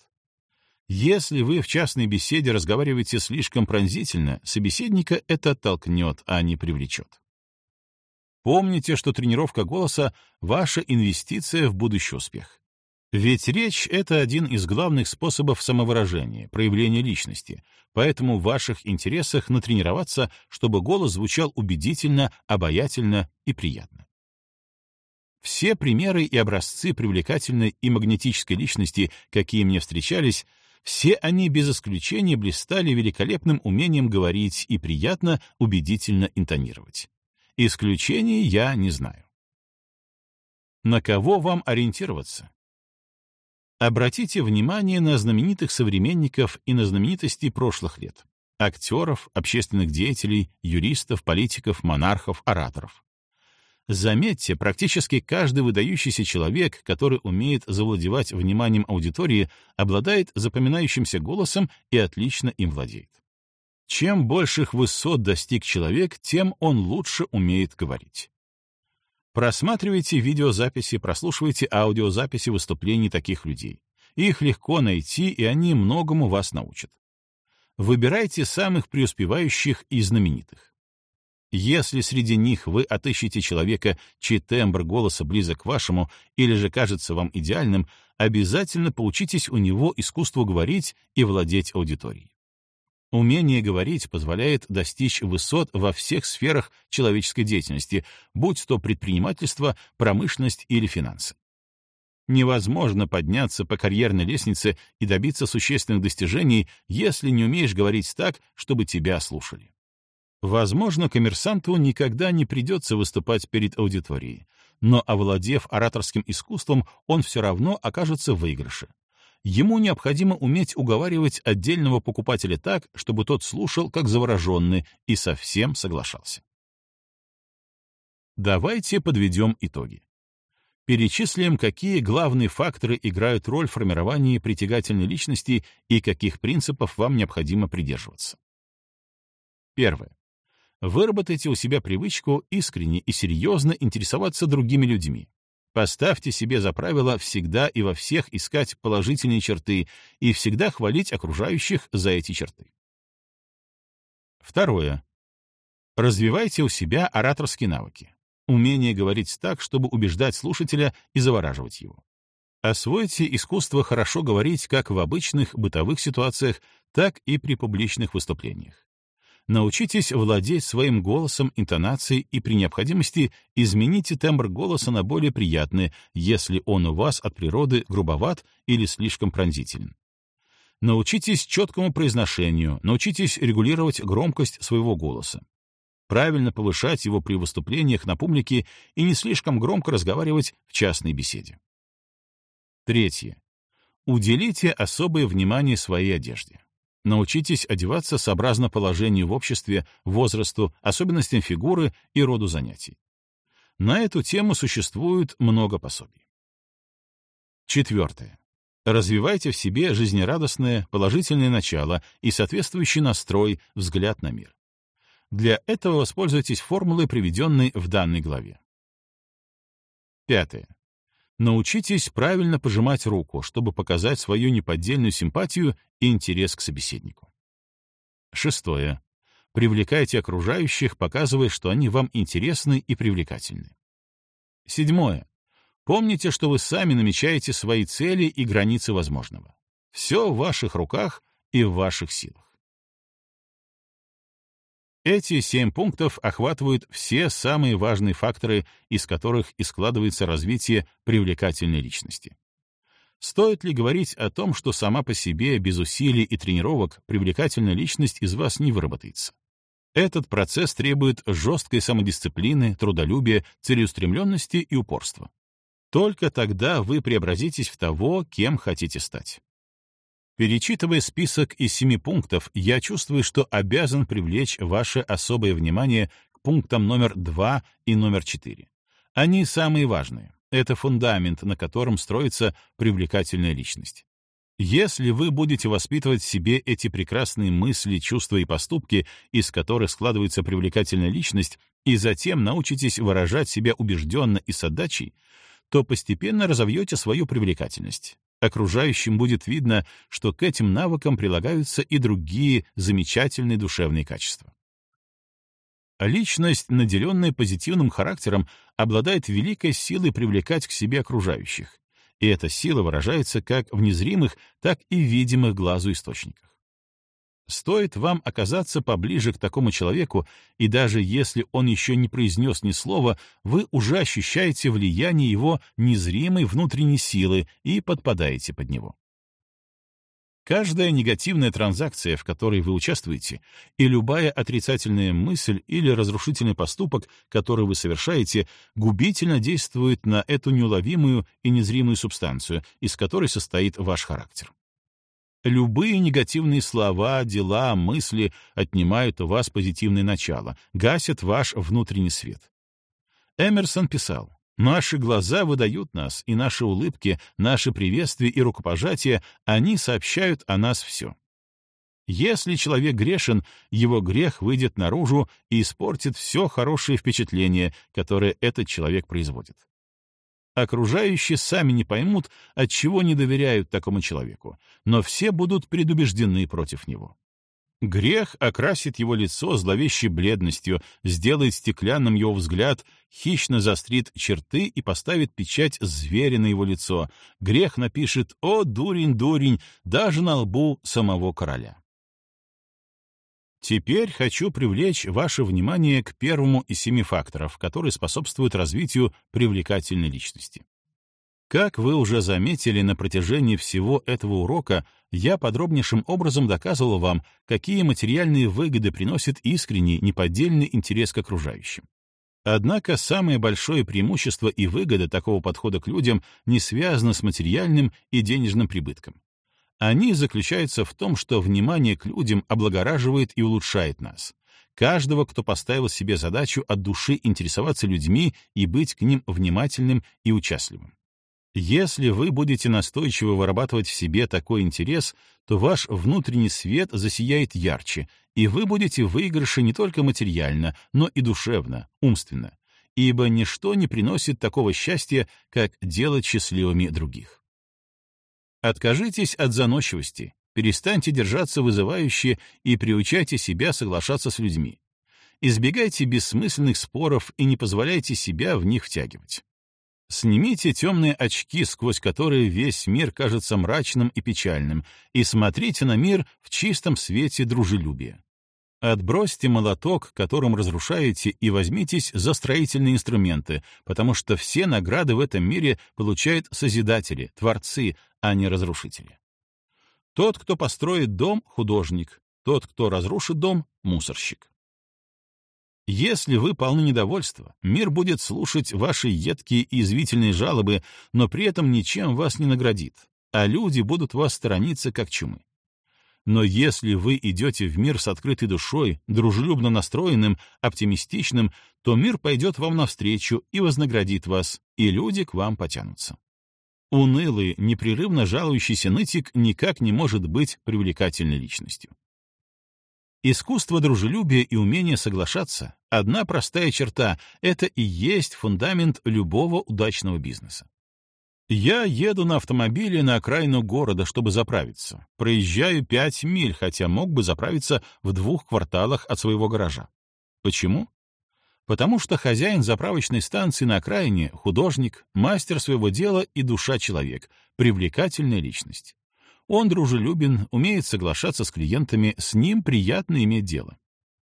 Если вы в частной беседе разговариваете слишком пронзительно, собеседника это оттолкнет, а не привлечет. Помните, что тренировка голоса — ваша инвестиция в будущий успех. Ведь речь — это один из главных способов самовыражения, проявления личности, поэтому в ваших интересах натренироваться, чтобы голос звучал убедительно, обаятельно и приятно. Все примеры и образцы привлекательной и магнетической личности, какие мне встречались, все они без исключения блистали великолепным умением говорить и приятно, убедительно интонировать. Исключений я не знаю. На кого вам ориентироваться? Обратите внимание на знаменитых современников и на знаменитости прошлых лет. Актеров, общественных деятелей, юристов, политиков, монархов, ораторов. Заметьте, практически каждый выдающийся человек, который умеет завладевать вниманием аудитории, обладает запоминающимся голосом и отлично им владеет. Чем больших высот достиг человек, тем он лучше умеет говорить. Просматривайте видеозаписи, прослушивайте аудиозаписи выступлений таких людей. Их легко найти, и они многому вас научат. Выбирайте самых преуспевающих и знаменитых. Если среди них вы отыщете человека, чей тембр голоса близок к вашему или же кажется вам идеальным, обязательно поучитесь у него искусству говорить и владеть аудиторией. Умение говорить позволяет достичь высот во всех сферах человеческой деятельности, будь то предпринимательство, промышленность или финансы. Невозможно подняться по карьерной лестнице и добиться существенных достижений, если не умеешь говорить так, чтобы тебя слушали. Возможно, коммерсанту никогда не придется выступать перед аудиторией, но, овладев ораторским искусством, он все равно окажется в выигрыше. Ему необходимо уметь уговаривать отдельного покупателя так, чтобы тот слушал как завороженный и совсем соглашался. Давайте подведем итоги. Перечислим, какие главные факторы играют роль в формировании притягательной личности и каких принципов вам необходимо придерживаться. Первое. Выработайте у себя привычку искренне и серьезно интересоваться другими людьми. Поставьте себе за правило всегда и во всех искать положительные черты и всегда хвалить окружающих за эти черты. Второе. Развивайте у себя ораторские навыки. Умение говорить так, чтобы убеждать слушателя и завораживать его. Освойте искусство хорошо говорить как в обычных бытовых ситуациях, так и при публичных выступлениях. Научитесь владеть своим голосом, интонацией и при необходимости измените тембр голоса на более приятный, если он у вас от природы грубоват или слишком пронзителен. Научитесь четкому произношению, научитесь регулировать громкость своего голоса. Правильно повышать его при выступлениях на публике и не слишком громко разговаривать в частной беседе. Третье. Уделите особое внимание своей одежде. Научитесь одеваться сообразно положению в обществе, возрасту, особенностям фигуры и роду занятий. На эту тему существует много пособий. Четвертое. Развивайте в себе жизнерадостное, положительное начало и соответствующий настрой, взгляд на мир. Для этого воспользуйтесь формулой, приведенной в данной главе. Пятое. Научитесь правильно пожимать руку, чтобы показать свою неподдельную симпатию и интерес к собеседнику. Шестое. Привлекайте окружающих, показывая, что они вам интересны и привлекательны. Седьмое. Помните, что вы сами намечаете свои цели и границы возможного. Все в ваших руках и в ваших силах. Эти семь пунктов охватывают все самые важные факторы, из которых и складывается развитие привлекательной личности. Стоит ли говорить о том, что сама по себе, без усилий и тренировок, привлекательная личность из вас не выработается? Этот процесс требует жесткой самодисциплины, трудолюбия, целеустремленности и упорства. Только тогда вы преобразитесь в того, кем хотите стать. Перечитывая список из семи пунктов, я чувствую, что обязан привлечь ваше особое внимание к пунктам номер два и номер четыре. Они самые важные. Это фундамент, на котором строится привлекательная личность. Если вы будете воспитывать в себе эти прекрасные мысли, чувства и поступки, из которых складывается привлекательная личность, и затем научитесь выражать себя убежденно и с отдачей, то постепенно разовьете свою привлекательность. Окружающим будет видно, что к этим навыкам прилагаются и другие замечательные душевные качества. Личность, наделенная позитивным характером, обладает великой силой привлекать к себе окружающих, и эта сила выражается как в незримых, так и видимых глазу источниках. Стоит вам оказаться поближе к такому человеку, и даже если он еще не произнес ни слова, вы уже ощущаете влияние его незримой внутренней силы и подпадаете под него. Каждая негативная транзакция, в которой вы участвуете, и любая отрицательная мысль или разрушительный поступок, который вы совершаете, губительно действует на эту неуловимую и незримую субстанцию, из которой состоит ваш характер. Любые негативные слова, дела, мысли отнимают у вас позитивное начало, гасят ваш внутренний свет. Эмерсон писал, «Наши глаза выдают нас, и наши улыбки, наши приветствия и рукопожатия, они сообщают о нас все». Если человек грешен, его грех выйдет наружу и испортит все хорошее впечатление, которое этот человек производит. Окружающие сами не поймут, от чего не доверяют такому человеку, но все будут предубеждены против него. Грех окрасит его лицо зловещей бледностью, сделает стеклянным его взгляд, хищно заострит черты и поставит печать зверя на его лицо. Грех напишет «О, дурень, дурень!» даже на лбу самого короля. Теперь хочу привлечь ваше внимание к первому из семи факторов, которые способствуют развитию привлекательной личности. Как вы уже заметили на протяжении всего этого урока, я подробнейшим образом доказывал вам, какие материальные выгоды приносит искренний, неподдельный интерес к окружающим. Однако самое большое преимущество и выгода такого подхода к людям не связано с материальным и денежным прибытком. Они заключаются в том, что внимание к людям облагораживает и улучшает нас. Каждого, кто поставил себе задачу от души интересоваться людьми и быть к ним внимательным и участливым. Если вы будете настойчиво вырабатывать в себе такой интерес, то ваш внутренний свет засияет ярче, и вы будете в выигрыше не только материально, но и душевно, умственно, ибо ничто не приносит такого счастья, как делать счастливыми других. Откажитесь от заносчивости, перестаньте держаться вызывающе и приучайте себя соглашаться с людьми. Избегайте бессмысленных споров и не позволяйте себя в них втягивать. Снимите темные очки, сквозь которые весь мир кажется мрачным и печальным, и смотрите на мир в чистом свете дружелюбия. Отбросьте молоток, которым разрушаете, и возьмитесь за строительные инструменты, потому что все награды в этом мире получают созидатели, творцы, а не разрушители. Тот, кто построит дом — художник, тот, кто разрушит дом — мусорщик. Если вы полны недовольства, мир будет слушать ваши едкие и извительные жалобы, но при этом ничем вас не наградит, а люди будут вас сторониться как чумы. Но если вы идете в мир с открытой душой, дружелюбно настроенным, оптимистичным, то мир пойдет вам навстречу и вознаградит вас, и люди к вам потянутся. Унылый, непрерывно жалующийся нытик никак не может быть привлекательной личностью. Искусство дружелюбия и умение соглашаться — одна простая черта, это и есть фундамент любого удачного бизнеса. Я еду на автомобиле на окраину города, чтобы заправиться. Проезжаю пять миль, хотя мог бы заправиться в двух кварталах от своего гаража. Почему? Потому что хозяин заправочной станции на окраине — художник, мастер своего дела и душа человек, привлекательная личность. Он дружелюбен, умеет соглашаться с клиентами, с ним приятно иметь дело.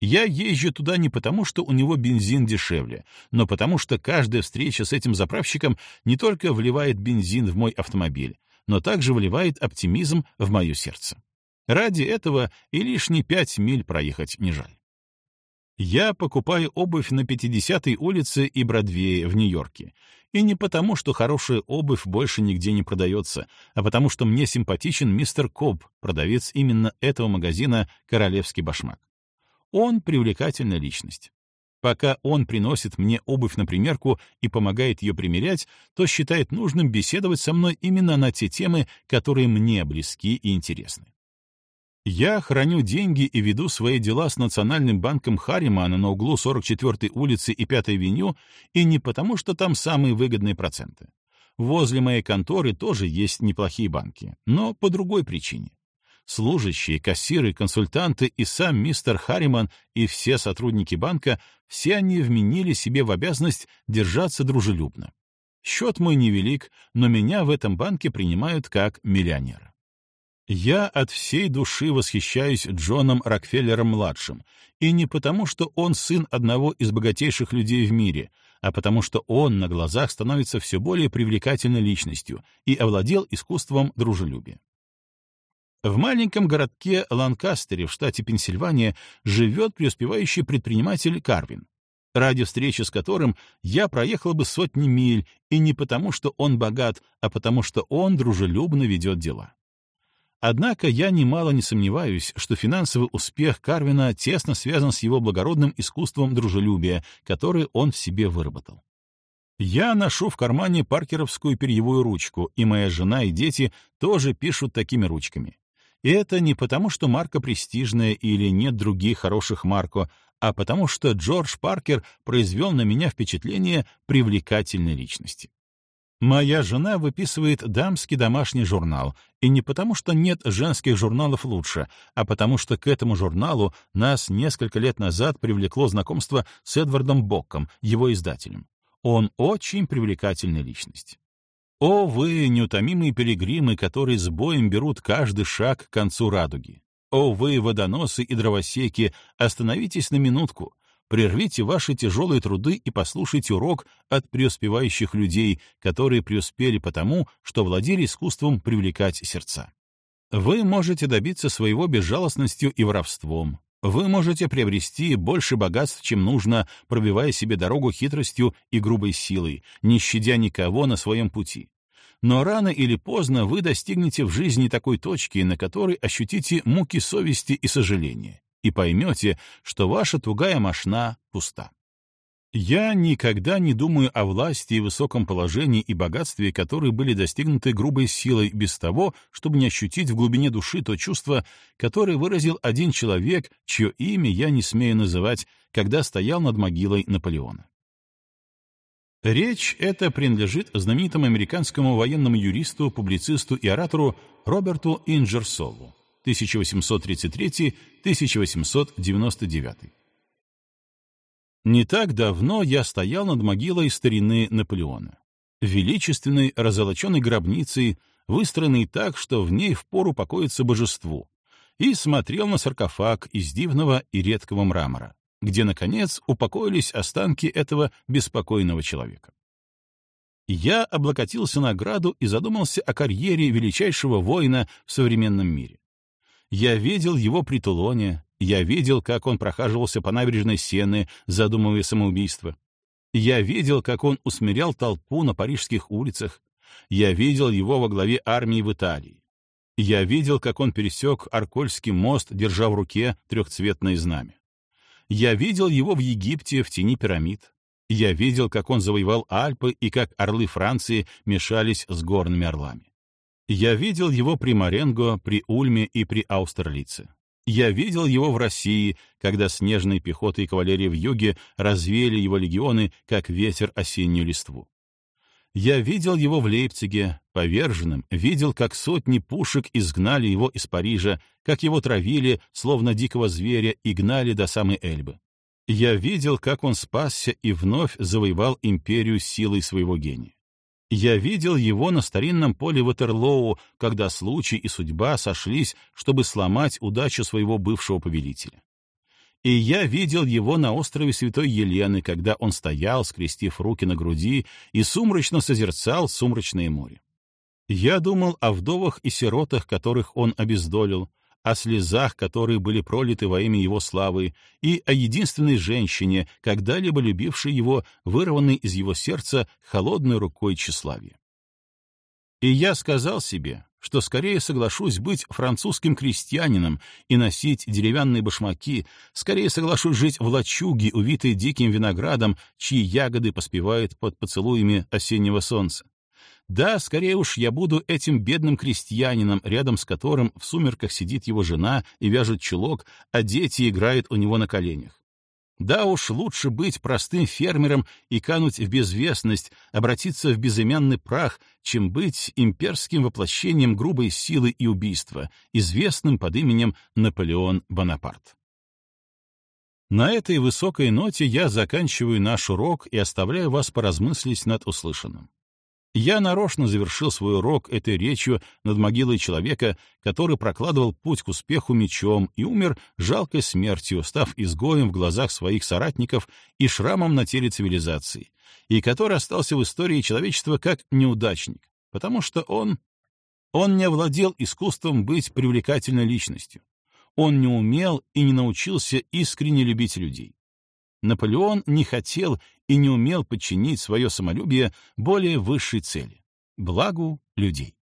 Я езжу туда не потому, что у него бензин дешевле, но потому что каждая встреча с этим заправщиком не только вливает бензин в мой автомобиль, но также вливает оптимизм в мое сердце. Ради этого и лишние пять миль проехать не жаль. Я покупаю обувь на 50-й улице и Бродвее в Нью-Йорке. И не потому, что хорошая обувь больше нигде не продается, а потому что мне симпатичен мистер Коб, продавец именно этого магазина «Королевский башмак». Он привлекательная личность. Пока он приносит мне обувь на примерку и помогает ее примерять, то считает нужным беседовать со мной именно на те темы, которые мне близки и интересны. Я храню деньги и веду свои дела с Национальным банком Харримана на углу 44-й улицы и 5-й авеню, и не потому, что там самые выгодные проценты. Возле моей конторы тоже есть неплохие банки, но по другой причине. Служащие, кассиры, консультанты и сам мистер Харриман и все сотрудники банка, все они вменили себе в обязанность держаться дружелюбно. Счет мой невелик, но меня в этом банке принимают как миллионера. Я от всей души восхищаюсь Джоном Рокфеллером-младшим, и не потому, что он сын одного из богатейших людей в мире, а потому что он на глазах становится все более привлекательной личностью и овладел искусством дружелюбия. В маленьком городке Ланкастере в штате Пенсильвания живет преуспевающий предприниматель Карвин, ради встречи с которым я проехал бы сотни миль, и не потому, что он богат, а потому, что он дружелюбно ведет дела. Однако я немало не сомневаюсь, что финансовый успех Карвина тесно связан с его благородным искусством дружелюбия, которое он в себе выработал. Я ношу в кармане паркеровскую перьевую ручку, и моя жена и дети тоже пишут такими ручками. И это не потому, что марка престижная или нет других хороших марко, а потому что Джордж Паркер произвел на меня впечатление привлекательной личности. Моя жена выписывает дамский домашний журнал, и не потому, что нет женских журналов лучше, а потому что к этому журналу нас несколько лет назад привлекло знакомство с Эдвардом Бокком, его издателем. Он очень привлекательная личность. О, вы, неутомимые пилигримы, которые с боем берут каждый шаг к концу радуги! О, вы, водоносы и дровосеки, остановитесь на минутку, прервите ваши тяжелые труды и послушайте урок от преуспевающих людей, которые преуспели потому, что владели искусством привлекать сердца. Вы можете добиться своего безжалостностью и воровством. Вы можете приобрести больше богатств, чем нужно, пробивая себе дорогу хитростью и грубой силой, не щадя никого на своем пути но рано или поздно вы достигнете в жизни такой точки, на которой ощутите муки совести и сожаления, и поймете, что ваша тугая мошна пуста. Я никогда не думаю о власти и высоком положении и богатстве, которые были достигнуты грубой силой без того, чтобы не ощутить в глубине души то чувство, которое выразил один человек, чье имя я не смею называть, когда стоял над могилой Наполеона. Речь эта принадлежит знаменитому американскому военному юристу, публицисту и оратору Роберту Инджерсолу 1833-1899. Не так давно я стоял над могилой старины Наполеона, величественной разолоченной гробницей, выстроенной так, что в ней впору покоится божеству, и смотрел на саркофаг из дивного и редкого мрамора где, наконец, упокоились останки этого беспокойного человека. Я облокотился на ограду и задумался о карьере величайшего воина в современном мире. Я видел его при Тулоне, я видел, как он прохаживался по набережной Сены, задумывая самоубийство. Я видел, как он усмирял толпу на парижских улицах. Я видел его во главе армии в Италии. Я видел, как он пересек Аркольский мост, держа в руке трехцветное знамя. Я видел его в Египте в тени пирамид. Я видел, как он завоевал Альпы и как орлы Франции мешались с горными орлами. Я видел его при Маренго, при Ульме и при Аустерлице. Я видел его в России, когда снежные пехоты и кавалерия в юге развеяли его легионы, как ветер осеннюю листву. Я видел его в Лейпциге, поверженным, видел, как сотни пушек изгнали его из Парижа, как его травили, словно дикого зверя, и гнали до самой Эльбы. Я видел, как он спасся и вновь завоевал империю силой своего гения. Я видел его на старинном поле Ватерлоу, когда случай и судьба сошлись, чтобы сломать удачу своего бывшего повелителя. И я видел его на острове Святой Елены, когда он стоял, скрестив руки на груди, и сумрачно созерцал сумрачное море. Я думал о вдовах и сиротах, которых он обездолил, о слезах, которые были пролиты во имя его славы, и о единственной женщине, когда-либо любившей его, вырванной из его сердца холодной рукой тщеславия. И я сказал себе, что скорее соглашусь быть французским крестьянином и носить деревянные башмаки, скорее соглашусь жить в лачуге, увитой диким виноградом, чьи ягоды поспевают под поцелуями осеннего солнца. Да, скорее уж я буду этим бедным крестьянином, рядом с которым в сумерках сидит его жена и вяжет чулок, а дети играют у него на коленях. Да уж лучше быть простым фермером и кануть в безвестность, обратиться в безымянный прах, чем быть имперским воплощением грубой силы и убийства, известным под именем Наполеон Бонапарт. На этой высокой ноте я заканчиваю наш урок и оставляю вас поразмыслить над услышанным. Я нарочно завершил свой урок этой речью над могилой человека, который прокладывал путь к успеху мечом и умер жалкой смертью, став изгоем в глазах своих соратников и шрамом на теле цивилизации, и который остался в истории человечества как неудачник, потому что он... Он не овладел искусством быть привлекательной личностью. Он не умел и не научился искренне любить людей. Наполеон не хотел и не умел подчинить свое самолюбие более высшей цели — благу людей.